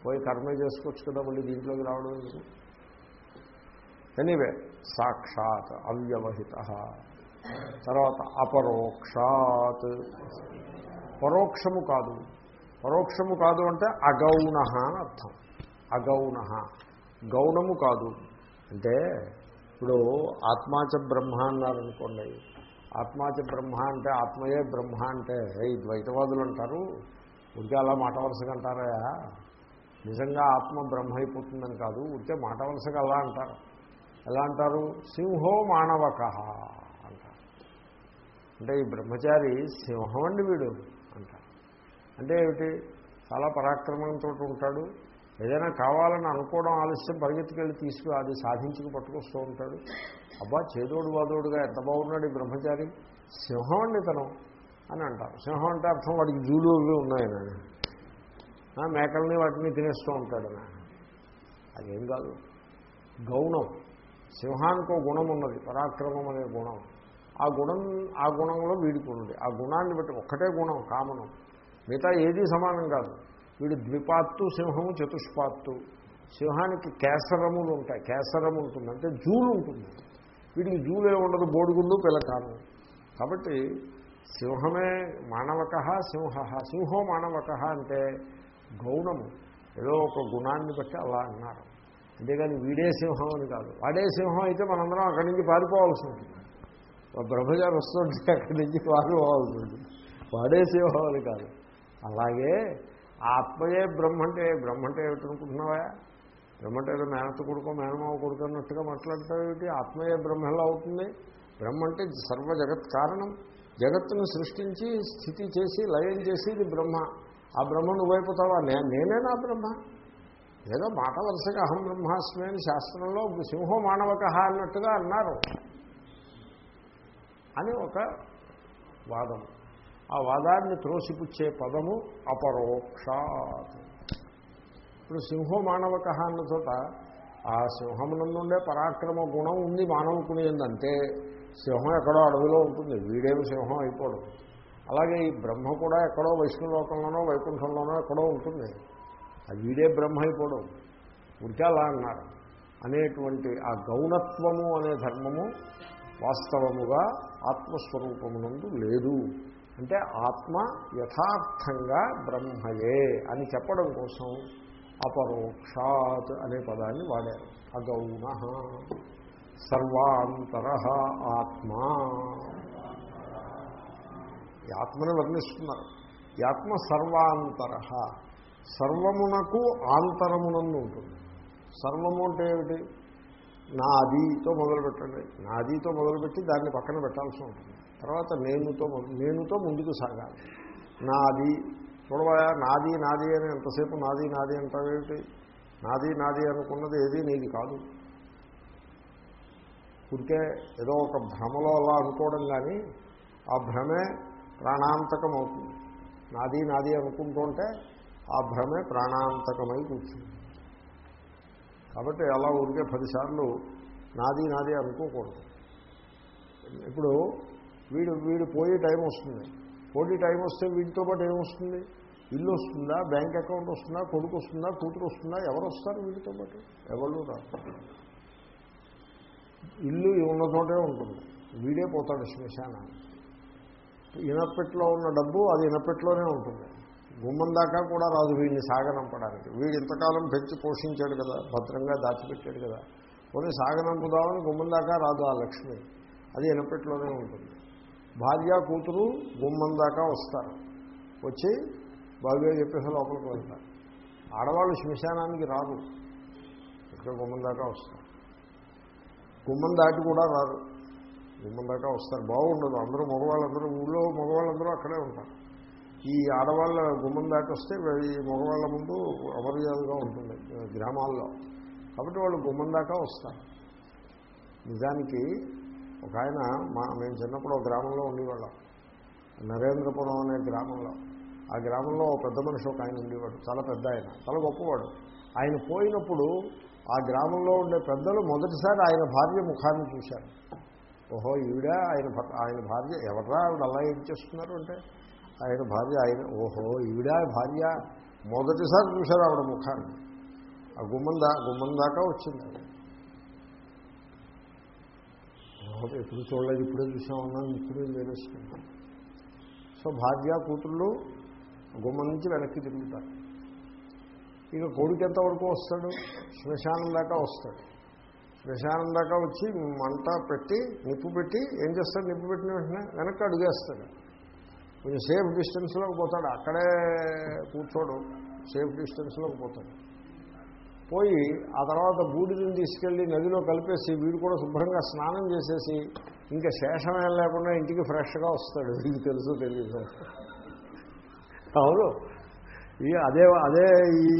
పోయి కర్మే చేసుకోవచ్చు కదా మళ్ళీ దీంట్లోకి రావడం ఎందుకు? ఎనీవే సాక్షాత్ అవ్యవహిత. తర్వాత అపరోక్షాత్. పరోక్షము కాదు. పరోక్షము కాదు అంటే అగౌణ అని అర్థం. అగౌణ గౌణము కాదు. అంటే ఇప్పుడు ఆత్మాచ బ్రహ్మ అన్నారనుకోండి. ఆత్మాచ బ్రహ్మ అంటే ఆత్మయే బ్రహ్మ అంటే ఈ ద్వైతవాదులు అంటారు. ఉంటే అలా మాట వరుసగా అంటారా? నిజంగా ఆత్మ బ్రహ్మ అయిపోతుందని కాదు. ఉంటే మాట వరుసగా అలా అంటారు. ఎలా అంటారు? సింహో మానవక అంటారు. అంటే ఈ బ్రహ్మచారి సింహం అండి వీడు అంటారు. అంటే ఏమిటి? చాలా పరాక్రమంతో ఉంటాడు. ఏదైనా కావాలని అనుకోవడం ఆలస్యం పరిగెత్తుకెళ్ళి తీసుకు అది సాధించుకు పట్టుకొస్తూ ఉంటాడు. అబ్బా చేదోడు వాదోడుగా ఎంత బాగున్నాడు ఈ బ్రహ్మచారి? సింహం అండి తనం అని అంటారు. సింహం అంటే అర్థం వాడికి జూలు ఇవి ఉన్నాయని మేకల్ని వాటిని తినేస్తూ ఉంటాడు అదేం కాదు. గౌణం. సింహానికి ఒక గుణం ఉన్నది పరాక్రమం అనే గుణం. ఆ గుణం ఆ గుణంలో వీడికి ఉన్నది ఆ గుణాన్ని బట్టి ఒక్కటే గుణం కామనం. మిగతా ఏదీ సమానం కాదు. వీడు ద్విపాత్తు సింహము చతుష్పాత్తు. సింహానికి కేసరములు ఉంటాయి కేసరము ఉంటుంది అంటే జూలు ఉంటుంది. వీడికి జూలే ఉండదు బోడిగుండు పిలకాను కాబట్టి సింహమే మానవక సింహ. సింహో మానవక అంటే గౌణము. ఏదో ఒక గుణాన్ని బట్టి అలా అన్నారు. అంతేగాని వీడే సింహం అని కాదు. వాడే సింహం అయితే మనందరం అక్కడి నుంచి పారిపోవాల్సి ఉంటుంది. ఒక బ్రహ్మచారి వస్తుంటే అక్కడి నుంచి పారిపోవాల్సి ఉంటుంది. వాడే సింహం అని కాదు. అలాగే ఆత్మయే బ్రహ్మ అంటే బ్రహ్మ అంటే ఏమిటనుకుంటున్నావా? బ్రహ్మ అంటే ఏదో మేనత్త కొడుకో మేనమావ కొడుకు అన్నట్టుగా మాట్లాడతావు ఏమిటి? ఆత్మయే బ్రహ్మ ఎలా అవుతుంది. బ్రహ్మ అంటే సర్వ జగత్ కారణం. జగత్తును సృష్టించి స్థితి చేసి లయం ఇది బ్రహ్మ. ఆ బ్రహ్మ నువ్వైపోతావా? నే నేనే నా బ్రహ్మ. ఏదో మాట వరుసగా అహం బ్రహ్మాస్మి అని శాస్త్రంలో సింహో మానవక అన్నట్టుగా అన్నారు. అని ఒక వాదం. ఆ వాదాన్ని త్రోసిపుచ్చే పదము అపరోక్షాత్. ఇప్పుడు సింహో మానవక అన్న చోట ఆ సింహమునందుండే పరాక్రమ గుణం ఉంది మానవుకుని ఏంటంటే సింహం ఎక్కడో అడవిలో ఉంటుంది. వీడేమి సింహం అయిపోవడం అలాగే ఈ బ్రహ్మ కూడా ఎక్కడో వైష్ణులోకంలోనో వైకుంఠంలోనో ఎక్కడో ఉంటుంది. అది వీడే బ్రహ్మ అయిపోవడం ఉడికే అలా అన్నారు. అనేటువంటి ఆ గౌణత్వము అనే ధర్మము వాస్తవముగా ఆత్మస్వరూపమునందు లేదు. అంటే ఆత్మ యథార్థంగా బ్రహ్మయే అని చెప్పడం కోసం అపరోక్షాత్ అనే పదాన్ని వాడారు. అగౌణ సర్వాంతర ఆత్మా. ఆత్మని వర్ణిస్తున్నారు. ఈ ఆత్మ సర్వాంతర సర్వమునకు ఆంతరమునందు ఉంటుంది. సర్వము అంటే ఏమిటి? నాదితో మొదలుపెట్టండి నాదితో మొదలుపెట్టి దాన్ని పక్కన పెట్టాల్సి ఉంటుంది. తర్వాత నేనుతో నేనుతో ముందుకు సాగాలి. నాది చూడవా నాది నాది అని ఎంతసేపు నాది నాది అంటావేమిటి నాది నాది అనుకున్నది ఏది నీది కాదు. ఉంటే ఏదో ఒక భ్రమలో అలా అనుకోవడం కానీ ఆ భ్రమే ప్రాణాంతకం అవుతుంది నాది నాది అనుకుంటుంటే ఆ భ్రమే ప్రాణాంతకమై కూర్చుంది. కాబట్టి అలా ఊరికే పదిసార్లు నాది నాది అనుకోకూడదు. ఇప్పుడు వీడు వీడు పోయే టైం వస్తుంది. పోటీ టైం వస్తే వీటితో పాటు ఏమొస్తుంది? ఇల్లు వస్తుందా? బ్యాంక్ అకౌంట్ వస్తుందా? కొడుకు వస్తుందా? కూతురు వస్తుందా? ఎవరు వస్తారు వీటితో పాటు? ఎవరు రాదు ఇల్లు ఉన్న చోటే ఉంటుంది. వీడే పోతాడు శ్మశానాన్ని ఇనపెట్లో ఉన్న డబ్బు అది ఇనపెట్లోనే ఉంటుంది. గుమ్మం దాకా కూడా రాదు వీడిని సాగనంపడానికి. వీడు ఇంతకాలం పెంచి పోషించాడు కదా భద్రంగా దాచిపెట్టాడు కదా. పోనీ సాగనంపుదామని గుమ్మం దాకా రాదు ఆ లక్ష్మి. అది ఎనపెట్లోనే ఉంటుంది. భార్య కూతురు గుమ్మం దాకా వస్తారు. వచ్చి బాగా చెప్పేసి లోపలికి వెళ్తారు. ఆడవాళ్ళు శ్మశానానికి రారు. ఇక్కడ గుమ్మం దాకా వస్తారు. గుమ్మం దాటి కూడా రారు. గుమ్మం దాకా వస్తారు. బాగుండదు. అందరూ మగవాళ్ళందరూ ఊళ్ళో మగవాళ్ళందరూ అక్కడే ఉంటారు. ఈ ఆడవాళ్ళ గుమ్మం దాటొస్తే వస్తే ఈ మగవాళ్ళ ముందు అమర్యాదగా ఉంటుంది గ్రామాల్లో. కాబట్టి వాళ్ళు గుమ్మం దాకా వస్తారు. నిజానికి ఒక ఆయన మా మేము చిన్నప్పుడు ఒక గ్రామంలో ఉండేవాళ్ళం. నరేంద్రపురం అనే గ్రామంలో. ఆ గ్రామంలో ఒక పెద్ద మనిషి ఒక ఆయన ఉండేవాడు చాలా పెద్ద ఆయన చాలా గొప్పవాడు. ఆయన పోయినప్పుడు ఆ గ్రామంలో ఉండే పెద్దలు మొదటిసారి ఆయన భార్య ముఖాన్ని చూశారు. ఓహో ఈవిడ ఆయన ఆయన భార్య ఎవరా ఆవిడ అలా ఏం చేస్తున్నారు అంటే ఆయన భార్య ఆయన ఓహో ఈవిడ భార్య. మొదటిసారి చూశారు ఆవిడ ముఖాన్ని. ఆ గుమ్మం దా గుమ్మం దాకా వచ్చింది ఎప్పుడు చూడలేదు ఇప్పుడే చూసామన్నా ఇప్పుడే లేదేసుకున్నాను సో భార్య కూతుళ్ళు గుమ్మం నుంచి వెనక్కి తిరుగుతారు. ఇక కొడుకు ఎంతవరకు వస్తాడు? శ్మశానం దాకా వస్తాడు. శ్మశానం దాకా వచ్చి మంట పెట్టి నిప్పు పెట్టి ఏం చేస్తాడు? నిప్పు పెట్టిన వెంటనే వెనక్కి అడుగేస్తాడు. కొంచెం సేఫ్ డిస్టెన్స్లోకి పోతాడు. అక్కడే కూర్చోడు. సేఫ్ డిస్టెన్స్లోకి పోతాడు. పోయి ఆ తర్వాత బూడిదని తీసుకెళ్ళి నదిలో కలిపేసి వీడు కూడా శుభ్రంగా స్నానం చేసేసి ఇంకా శేషమేం లేకుండా ఇంటికి ఫ్రెష్గా వస్తాడు. వీడికి తెలుసు తెలియదు అవును. ఈ అదే అదే ఈ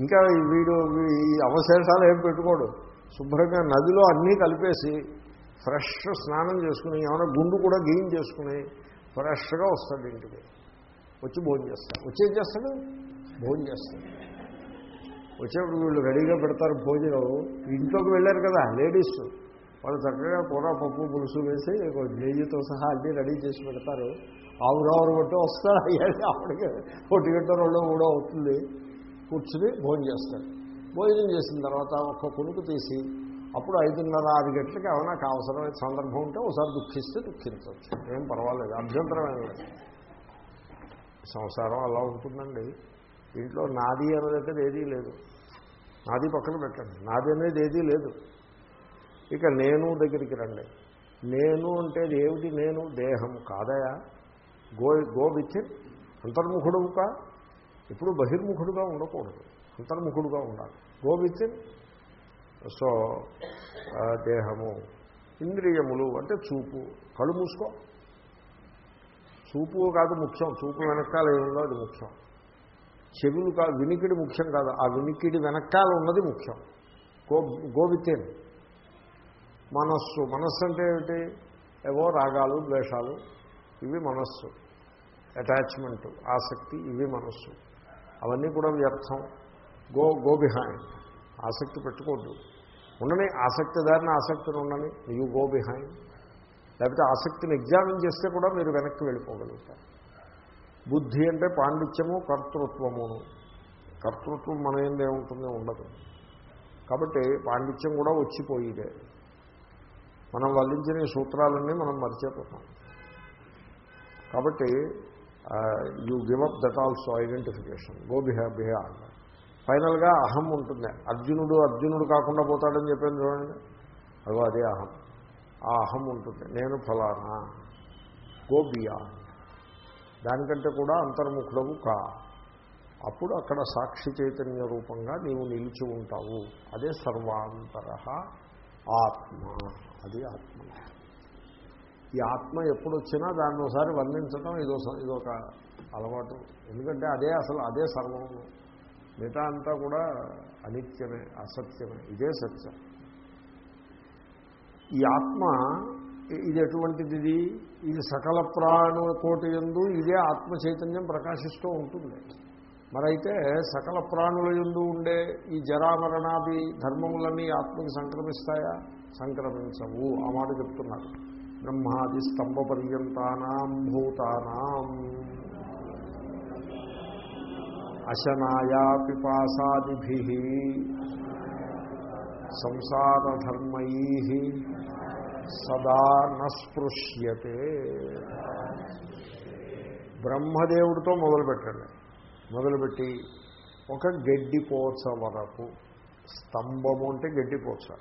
ఇంకా వీడు ఈ అవశేషాలు ఏం పెట్టుకోడు. శుభ్రంగా నదిలో అన్నీ కలిపేసి ఫ్రెష్ స్నానం చేసుకుని ఏమైనా గుండు కూడా గెయిన్ చేసుకుని ఫ్రెష్గా వస్తాడు ఇంటికి. వచ్చి భోజనం చేస్తాడు. వచ్చి ఏం చేస్తాడు? భోజనం చేస్తాడు. వచ్చేప్పుడు వీళ్ళు రెడీగా పెడతారు భోజనం. ఇంట్లోకి వెళ్ళారు కదా లేడీస్. వాళ్ళు చక్కగా కూర పప్పు పులుసు వేసి నెయ్యితో సహా అన్నీ రెడీ చేసి పెడతారు. ఆవురావురు కొట్టి వస్తారు అయ్యాడు అప్పటికే ఒకటి గంట రెండో మూడో అవుతుంది. కూర్చుని భోజనం చేస్తారు. భోజనం చేసిన తర్వాత ఒక్క కొనుక్కు తీసి అప్పుడు ఐదున్నర ఆరు గంటలకి ఏమైనా అవసరమైన సందర్భం ఉంటే ఒకసారి దుఃఖిస్తే దుఃఖించవచ్చు. ఏం పర్వాలేదు అభ్యంతరం లేదు. సంసారం అలా ఉంటుందండి. ఇంట్లో నాది అనే దగ్గర ఏదీ లేదు. నాది పక్కన పెట్టండి. నాది అనేది ఏదీ లేదు. ఇక నేను దగ్గరికి రండి. నేను అంటే ఏమిటి? నేను దేహం కాదయా? గో గో విత్ అంతర్ముఖుడుగా ఇప్పుడు బహిర్ముఖుడుగా ఉండకూడదు. అంతర్ముఖుడుగా ఉండాలి. గో విత్ సో దేహము. ఇంద్రియములు అంటే చూపు. కళ్ళు మూసుకో. చూపు కాదు ముఖ్యం. చూపు వెనకాల ఏముందో అది ముఖ్యం. చెవులు కాదు వినికిడి ముఖ్యం కాదు. ఆ వినికిడి వెనకాల ఉన్నది ముఖ్యం. గో గోవితేన్ మనస్సు. మనస్సు అంటే ఏమిటి? ఏవో రాగాలు ద్వేషాలు. ఇవి మనస్సు. అటాచ్మెంట్ ఆసక్తి ఇవి మనస్సు. అవన్నీ కూడా వ్యర్థం. Go go behind. ఆసక్తి పెట్టుకోవద్దు. ఉండని ఆసక్తిదారిని ఆసక్తిని ఉండని యూ గో బిహైండ్ లేకపోతే ఆసక్తిని ఎగ్జామిన్ చేస్తే కూడా మీరు వెనక్కి వెళ్ళిపోగలుగుతారు. బుద్ధి అంటే పాండిత్యము కర్తృత్వమును కర్తృత్వం మన ఏందే ఉంటుందో ఉండదు. కాబట్టి పాండిత్యం కూడా వచ్చిపోయిదే. మనం వల్లించిన సూత్రాలన్నీ మనం మర్చిపోతాం కాబట్టి you give up that also identification go be behave ఫైనల్గా అహం ఉంటుంది. అర్జునుడు అర్జునుడు కాకుండా పోతాడని చెప్పాను చూడండి. అదో అదే అహం. ఆ అహం ఉంటుంది. నేను ఫలానా. గోబియా దానికంటే కూడా అంతర్ముఖుడవు కా. అప్పుడు అక్కడ సాక్షి చైతన్య రూపంగా నీవు నిలిచి ఉంటావు. అదే సర్వాంతర ఆత్మ. అది ఆత్మ. ఈ ఆత్మ ఎప్పుడు వచ్చినా దాన్ని ఒకసారి వర్ణించడం ఇదో ఇదొక అలవాటు. ఎందుకంటే అదే అసలు అదే సర్వము మిగతా అంతా కూడా అనిత్యమే అసత్యమే. ఇదే సత్యం. ఈ ఆత్మ ఇది ఎటువంటిది ఇది ఇది సకల ప్రాణుల కోటి ఎందు ఇదే ఆత్మ చైతన్యం ప్రకాశిస్తూ ఉంటుంది. మరైతే సకల ప్రాణుల ఎందు ఉండే ఈ జరామరణాది ధర్మములన్నీ ఆత్మకి సంక్రమిస్తాయా? సంక్రమించవు. ఆ మాట చెప్తున్నారు. బ్రహ్మాది స్తంభ పర్యంతానాం భూతానాం. అశనాయా పిపాసాదిభి సంసారధర్మై సదా నస్పృశ్యతే. బ్రహ్మదేవుడితో మొదలుపెట్టండి. మొదలుపెట్టి ఒక గడ్డిపోచ వరకు స్తంభము అంటే గడ్డిపోచ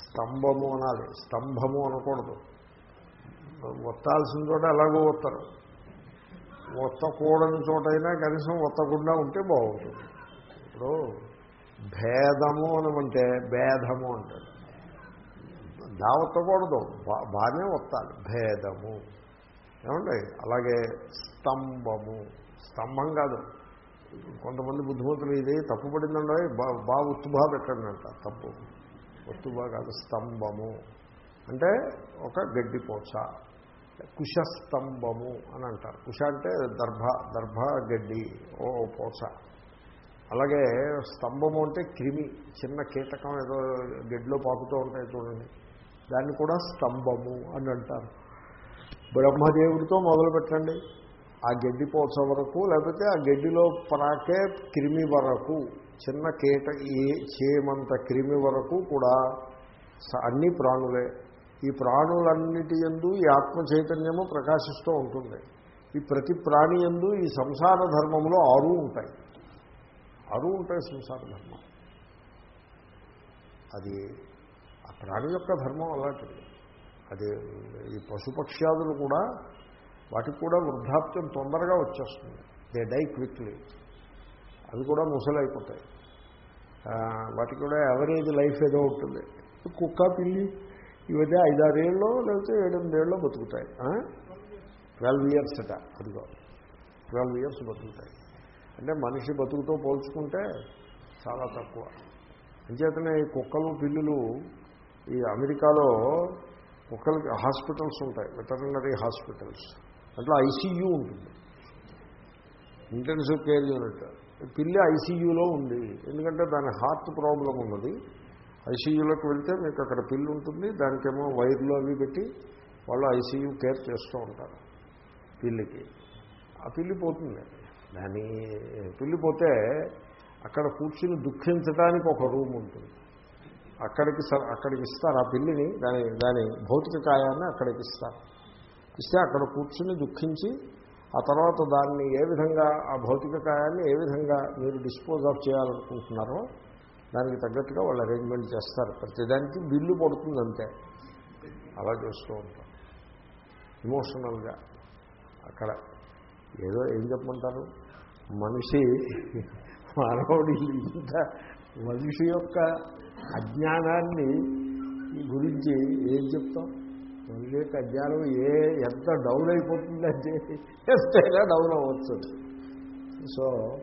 స్తంభము అనాలి స్తంభము అనకూడదు. ఒత్తాల్సిన చోట ఎలాగో వస్తారు. ఒత్తకూడని చోటైనా కనీసం ఒత్తకుండా ఉంటే బాగుంటుంది. ఇప్పుడు భేదము అనమంటే భేదము అంటాడు దావత్తకూడదు. బా- బాగానే ఒత్తాలి. భేదము. ఏమండి? అలాగే స్తంభము. స్తంభం కాదు. కొంతమంది బుద్ధిమంతులు ఇది తప్పు పడిందండో బా- బాగా ఉత్తుబా పెట్టండి అంట. తప్పు. ఉత్తుబా కాదు స్తంభము. అంటే ఒక గడ్డిపోచ. కుశస్తంభము అని అంటారు. కుశ అంటే దర్భ దర్భ గడ్డి ఓ పోస అలాగే స్తంభము అంటే క్రిమి చిన్న కీటకం ఏదో గడ్డిలో పాకుతూ ఉంటాయి చూడండి. దాన్ని కూడా స్తంభము అని అంటారు. బ్రహ్మదేవుడితో మొదలు పెట్టండి. ఆ గడ్డి పోస వరకు లేకపోతే ఆ గడ్డిలో పరాకే క్రిమి వరకు చిన్న కీట ఏ చేమంత క్రిమి వరకు కూడా అన్ని ప్రాణులే ఈ ప్రాణులన్నిటి ఎందు ఈ ఆత్మ చైతన్యము ప్రకాశిస్తూ ఉంటుంది. ఈ ప్రతి ప్రాణి ఎందు ఈ సంసార ధర్మంలో ఆరు ఉంటాయి. ఆరు ఉంటాయి సంసార ధర్మం. అది ఆ ప్రాణి యొక్క ధర్మం అలాంటిది. అది ఈ పశుపక్ష్యాదులు కూడా వాటికి కూడా వృద్ధాప్యం తొందరగా వచ్చేస్తుంది. దే డై క్విక్లీ అవి కూడా ముసలైపోతాయి. వాటికి కూడా ఎవరేజ్ లైఫ్ ఏదో ఉంటుంది. కుక్క పిల్లి ఇవైతే ఐదారేళ్ళలో లేకపోతే ఏడెనిమిదేళ్ళలో బతుకుతాయి ట్వెల్వ్ ఇయర్స్ అట అదిగో. ట్వెల్వ్ ఇయర్స్ బతుకుతాయి. అంటే మనిషి బతుకుతో పోల్చుకుంటే చాలా తక్కువ. అంచేతనే ఈ కుక్కలు పిల్లులు ఈ అమెరికాలో కుక్కలకి హాస్పిటల్స్ ఉంటాయి వెటర్నరీ హాస్పిటల్స్. అట్లా ఐసీయూ ఉంటుంది. Intensive care unit. పిల్లి ఐసీయూలో ఉంది. ఎందుకంటే దాని హార్ట్ ప్రాబ్లం ఉన్నది. ఐసీయూలోకి వెళ్తే మీకు అక్కడ పిల్లు ఉంటుంది. దానికేమో వైర్లు అవి పెట్టి వాళ్ళు ఐసీయూ కేర్ చేస్తూ ఉంటారు పిల్లికి ఆ పిల్లి పోతుంది. దాని పిల్లి పోతే అక్కడ కూర్చుని దుఃఖించడానికి ఒక రూమ్ ఉంటుంది. అక్కడికి స- అక్కడికి ఇస్తారు. ఆ పిల్లిని దాని దాని భౌతిక కాయాన్ని అక్కడికి ఇస్తారు. ఇస్తే అక్కడ కూర్చుని దుఃఖించి ఆ తర్వాత దాన్ని ఏ విధంగా ఆ భౌతిక కాయాన్ని ఏ విధంగా మీరు డిస్పోజ్ ఆఫ్ చేయాలనుకుంటున్నారో దానికి తగ్గట్టుగా వాళ్ళు అరేంజ్మెంట్ చేస్తారు. ప్రతిదానికి బిల్లు పడుతుంది అంతే. అలా చేస్తూ ఉంటాం. ఇమోషనల్గా అక్కడ ఏదో ఏం చెప్పమంటారు? మనిషి మానవుడి ఇంత మనిషి యొక్క అజ్ఞానాన్ని గురించి ఏం చెప్తాం? మనిషి యొక్క అజ్ఞానం ఏ ఎంత డౌన్ అయిపోతుందంటే ఎంతైనా డౌన్ అవ్వచ్చు. సో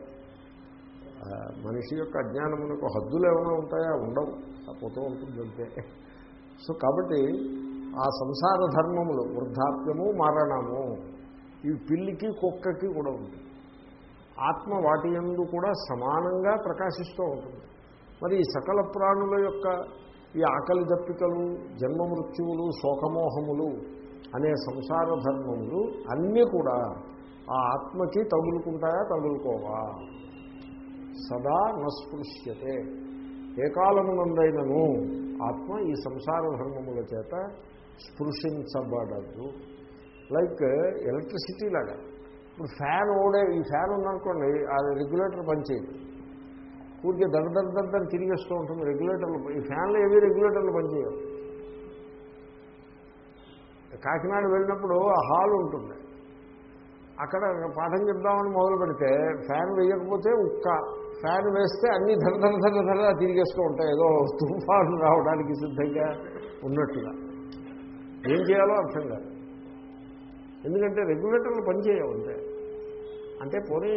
మనిషి యొక్క అజ్ఞానమునకు హద్దులు ఏమైనా ఉంటాయా? ఉండవు. పోతూ ఉంటుంది అంతే. సో కాబట్టి ఆ సంసార ధర్మములు వృద్ధాప్యము మరణము ఈ పిల్లికి కుక్కకి కూడా ఉంది ఆత్మ వాటి ఎందు కూడా సమానంగా ప్రకాశిస్తూ ఉంటుంది. మరి ఈ సకల ప్రాణుల యొక్క ఈ ఆకలి దప్పికలు జన్మ మృత్యువులు శోకమోహములు అనే సంసార ధర్మములు అన్నీ కూడా ఆ ఆత్మకి తగులుకుంటాయా? తగులుకోవా? సదా నస్పృశ్యతే. ఏ కాలమునందైనను ఆత్మ ఈ సంసార ధర్మముల చేత స్పృశించబడదు. లైక్ ఎలక్ట్రిసిటీ లాగా. ఇప్పుడు ఫ్యాన్ ఓడే ఈ ఫ్యాన్ ఉందనుకోండి ఆ రెగ్యులేటర్ పనిచేయదు. ఊరికే దడ దడ దడ తిరిగేస్తూ ఉంటుంది రెగ్యులేటర్లు. ఈ ఫ్యాన్లు ఏవి రెగ్యులేటర్లు పనిచేయవు. కాకినాడ వెళ్ళినప్పుడు ఆ హాల్ ఉంటుంది. అక్కడ పాఠం చెప్దామని మొదలు పెడితే ఫ్యాన్ వేయకపోతే ఉక్క. ఫ్యాన్ వేస్తే అన్ని ధర ధర ధర ధర తిరిగేస్తూ ఉంటాయి. ఏదో తుఫాను రావడానికి సిద్ధంగా ఉన్నట్టుగా. ఏం చేయాలో అర్థం కాదు. ఎందుకంటే రెగ్యులేటర్లు పనిచేయవంతే అంటే పోనీ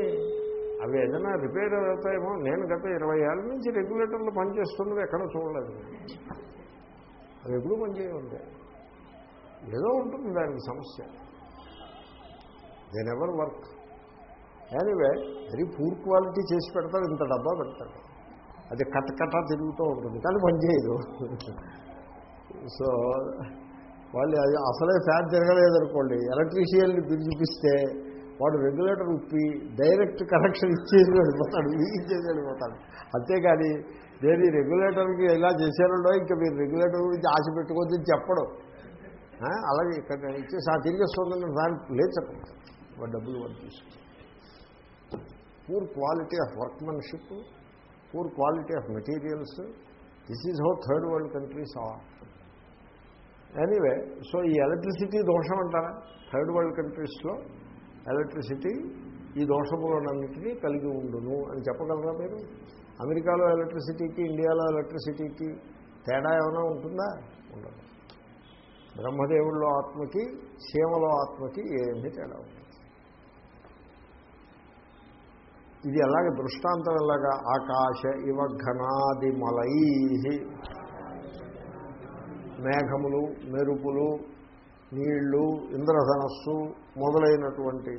అవి ఏదైనా రిపేర్ అవుతాయేమో. నేను గత ఇరవై ఏళ్ళ నుంచి రెగ్యులేటర్లు పనిచేస్తున్నది ఎక్కడ చూడలేదు. అవి ఎప్పుడు పనిచేయవు ఏదో ఉంటుంది దానికి సమస్య. They never work anyway very poor quality చేసి పెడతాడు ఇంత డబ్బా పెడతాడు అది కట్ట తిరుగుతూ ఉంటుంది కానీ పనిచేయదు సో వాళ్ళు అది అసలే ఫ్యాన్ తిరగలేదనుకోండి. ఎలక్ట్రీషియన్ని పిలిచిపిస్తే వాడు రెగ్యులేటర్ ఉప్పి డైరెక్ట్ కనెక్షన్ ఇచ్చేసి వెళ్ళిపోతాడు ఇచ్చేసి వెళ్ళిపోతాడు. అంతేగాని నేను ఈ రెగ్యులేటర్కి ఇలా చేశానుండో ఇంకా మీరు రెగ్యులేటర్ గురించి ఆశ పెట్టుకోవద్దని చెప్పడం. అలాగే ఇక్కడ ఇచ్చేసి ఆ తిరిగేస్తుందని దాన్ని లేదు చెప్పండి వాడు డబ్బులు వాడు తీసుకుంటాడు. Poor quality of workmanship poor quality of materials this is how third world countries are. Anyway so ఈ ఎలక్ట్రిసిటీ దోషం అంటారా? థర్డ్ వరల్డ్ కంట్రీస్లో ఎలక్ట్రిసిటీ ఈ దోషములన్నింటినీ కలిగి ఉండును అని చెప్పగలరా మీరు? అమెరికాలో ఎలక్ట్రిసిటీకి ఇండియాలో ఎలక్ట్రిసిటీకి తేడా ఏమైనా ఉంటుందా? ఉండదు. బ్రహ్మదేవుల్లో ఆత్మకి సీమలో ఆత్మకి ఏమీ తేడా ఉంటుంది ఇది ఎలాగ దృష్టాంతం ఎలాగా? ఆకాశ ఇవ ఘనాదిమలై. మేఘములు మెరుపులు నీళ్ళు ఇంద్రధనస్సు మొదలైనటువంటి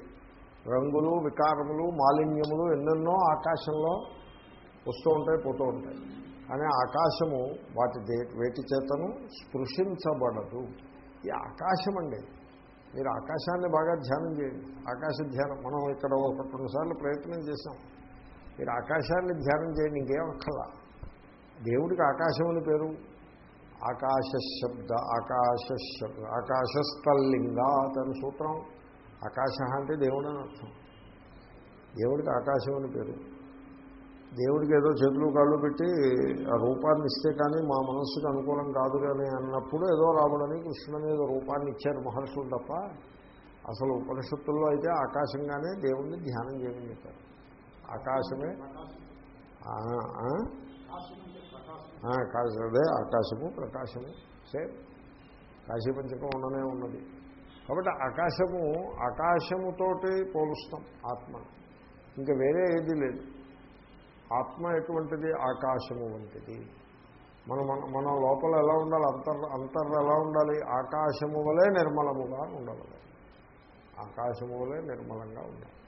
రంగులు వికారములు మాలిన్యములు ఎన్నెన్నో ఆకాశంలో వస్తూ ఉంటాయి పోతూ ఉంటాయి. కానీ ఆకాశము వాటి దే- వేటి చేతను స్పృశించబడదు. ఈ ఆకాశం అండి మీరు ఆకాశాన్ని బాగా ధ్యానం చేయండి. ఆకాశ ధ్యానం మనం ఇక్కడ ఒక రెండు సార్లు ప్రయత్నం చేశాం. మీరు ఆకాశాన్ని ధ్యానం చేయండి ఇంకేం దేవుడికి ఆకాశం అని పేరు. ఆకాశ శబ్ద ఆకాశ శబ్ద ఆకాశస్థల్లింగాత్ అని సూత్రం. ఆకాశ అంటే దేవుడు అని అర్థం. దేవుడికి ఆకాశం అని పేరు. దేవుడికి ఏదో చేతులు కాళ్ళు పెట్టి ఆ రూపాన్ని ఇస్తే కానీ మా మనస్సుకు అనుకూలం కాదు కానీ అన్నప్పుడు ఏదో రాముడని కృష్ణుని ఏదో రూపాన్ని ఇచ్చారు మహర్షులు తప్ప అసలు ఉపనిషత్తుల్లో అయితే ఆకాశంగానే దేవుణ్ణి ధ్యానం చేయమని చెప్పారు. ఆకాశమే ఆ, అదే ఆకాశము ప్రకాశము సేమ్. కాశీపంచకం ఉండనే ఉన్నది. కాబట్టి ఆకాశము ఆకాశముతోటి పోలుస్తాం ఆత్మ. ఇంకా వేరే ఏది లేదు. ఆత్మ ఎటువంటిది? ఆకాశము వంటిది. మన మన లోపల ఎలా ఉండాలి? అంతర్ అంతర్ ఎలా ఉండాలి? ఆకాశము వలె నిర్మలముగా ఉండాలి. ఆకాశము వలె నిర్మలంగా ఉండాలి.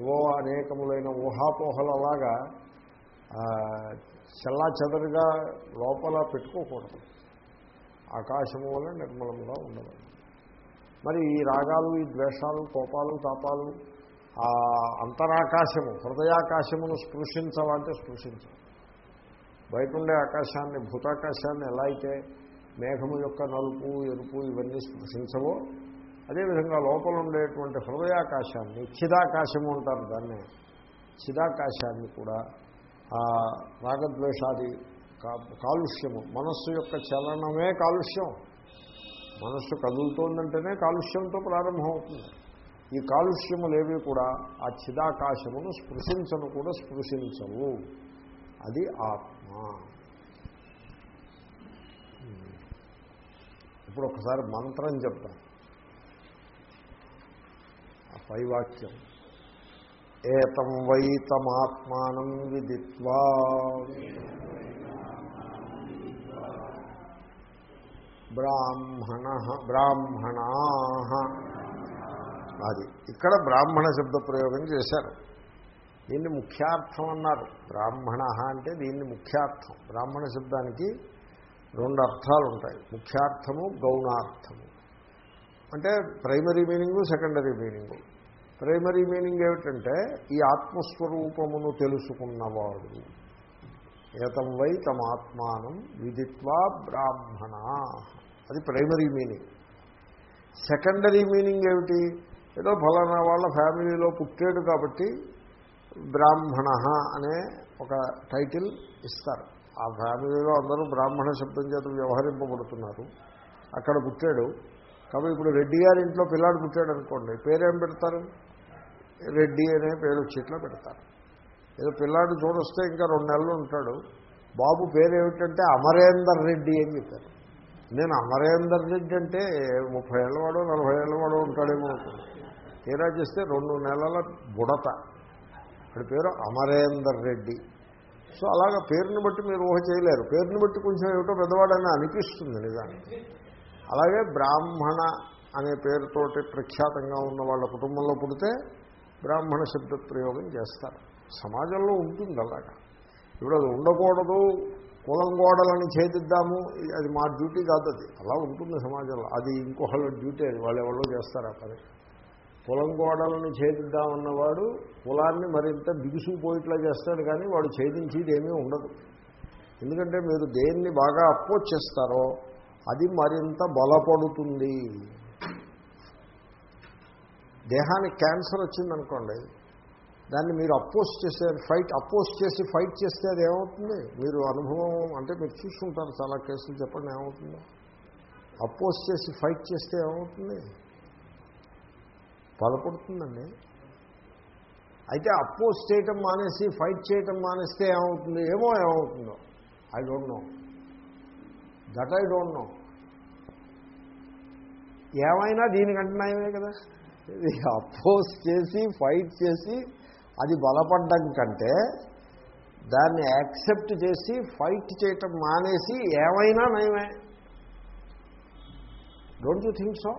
ఏవో అనేకములైన ఊహాపోహలు అలాగా చల్లా చెదరుగా లోపల పెట్టుకోకూడదు. ఆకాశము వలె నిర్మలముగా ఉండదు మరి ఈ రాగాలు ఈ ద్వేషాలు కోపాలు తాపాలు ఆ అంతరాకాశము హృదయాకాశమును స్పృశించవంటే స్పృశించవు బయట ఉండే ఆకాశాన్ని భూతాకాశాన్ని ఎలా అయితే మేఘము యొక్క నలుపు ఎరుపు ఇవన్నీ స్పృశించవో అదేవిధంగా లోపల ఉండేటువంటి హృదయాకాశాన్ని చిదాకాశము అంటారు దాన్ని చిదాకాశాన్ని కూడా ఆ రాగద్వేషాది కా- కాలుష్యము మనస్సు యొక్క చలనమే కాలుష్యం. మనస్సు కదులుతోందంటేనే కాలుష్యంతో ప్రారంభమవుతుంది. ఈ కాలుష్యములేవి కూడా ఆ చిదాకాశమును స్పృశించను కూడా స్పృశించవు. అది ఆత్మ. ఇప్పుడు ఒకసారి మంత్రం చెప్తాం ఆ పైవాక్యం. ఏతం వైతమాత్మానం విదిత్వా. బ్రాహ్మణ బ్రాహ్మణా. అది. ఇక్కడ బ్రాహ్మణ శబ్ద ప్రయోగం చేశారు. దీన్ని ముఖ్యార్థం అన్నారు. బ్రాహ్మణ అంటే దీన్ని ముఖ్యార్థం. బ్రాహ్మణ శబ్దానికి రెండు అర్థాలు ఉంటాయి. ముఖ్యార్థము గౌణార్థము. అంటే primary meaning secondary meaning. Primary meaning ఏమిటంటే ఈ ఆత్మస్వరూపమును తెలుసుకున్నవాడు. ఏతం వై తమ ఆత్మానం విదిత్వా బ్రాహ్మణ. అది ప్రైమరీ మీనింగ్. సెకండరీ మీనింగ్ ఏమిటి? ఏదో ఫలానా వాళ్ళ ఫ్యామిలీలో పుట్టాడు కాబట్టి బ్రాహ్మణ అనే ఒక టైటిల్ ఇస్తారు. ఆ ఫ్యామిలీలో అందరూ బ్రాహ్మణ శబ్దం చేత వ్యవహరింపబడుతున్నారు. అక్కడ పుట్టాడు. కాబట్టి ఇప్పుడు రెడ్డి గారి ఇంట్లో పిల్లాడు పుట్టాడు అనుకోండి పేరేం పెడతారు? రెడ్డి అనే పేరు వచ్చేట్లా పెడతారు. ఏదో పిల్లాడు చూడొస్తే ఇంకా రెండు నెలలు ఉంటాడు. బాబు పేరేమిటంటే అమరేందర్ రెడ్డి అని చెప్పారు. నేను అమరేందర్ రెడ్డి అంటే ముప్పై ఏళ్ళవాడో నలభై ఏళ్ళవాడో ఉంటాడేమో ఏరా తీరా చేస్తే రెండు నెలల బుడత. అక్కడ పేరు అమరేందర్ రెడ్డి. సో అలాగా పేరుని బట్టి మీరు ఊహ చేయలేరు. పేరుని బట్టి కొంచెం ఏమిటో పెద్దవాడని అనిపిస్తుంది నిజానికి. అలాగే బ్రాహ్మణ అనే పేరుతోటి ప్రఖ్యాతంగా ఉన్న వాళ్ళ కుటుంబంలో పుడితే బ్రాహ్మణ శబ్ద ప్రయోగం చేస్తారు. సమాజంలో ఉంటుంది అలాగా. ఇప్పుడు అది ఉండకూడదు కులం గోడలని ఛేదిద్దాము. అది మా డ్యూటీ కాదు అది. అలా ఉంటుంది సమాజంలో. అది ఇంకొకళ్ళ డ్యూటీ అది. వాళ్ళు ఎవరో చేస్తారు ఆ పని. కులం గోడలను ఛేదిద్దామన్నవాడు కులాన్ని మరింత బిగుసుకుపోయిట్లా చేస్తాడు కానీ వాడు ఛేదించేది ఏమీ ఉండదు. ఎందుకంటే మీరు దేన్ని బాగా అపోజ్ చేస్తారో అది మరింత బలపడుతుంది. దేహానికి క్యాన్సర్ వచ్చిందనుకోండి దాన్ని మీరు అపోజ్ చేసే ఫైట్ అపోజ్ చేసి ఫైట్ చేస్తే అది ఏమవుతుంది? మీరు అనుభవం అంటే మీరు చూసుకుంటారు చాలా కేసులు చెప్పండి ఏమవుతుంది? అపోజ్ చేసి ఫైట్ చేస్తే ఏమవుతుంది? బలపడుతుందండి అయితే అపోజ్ చేయటం మానేసి ఫైట్ చేయటం మానేస్తే ఏమవుతుంది? ఏమో ఏమవుతుందో? I don't know that I don't know ఏమైనా దీనికంటే నయమే కదా అపోజ్ చేసి ఫైట్ చేసి అది బలపడ్డం కంటే దాన్ని యాక్సెప్ట్ చేసి ఫైట్ చేయటం మానేసి ఏమైనా నయమే. Don't you think so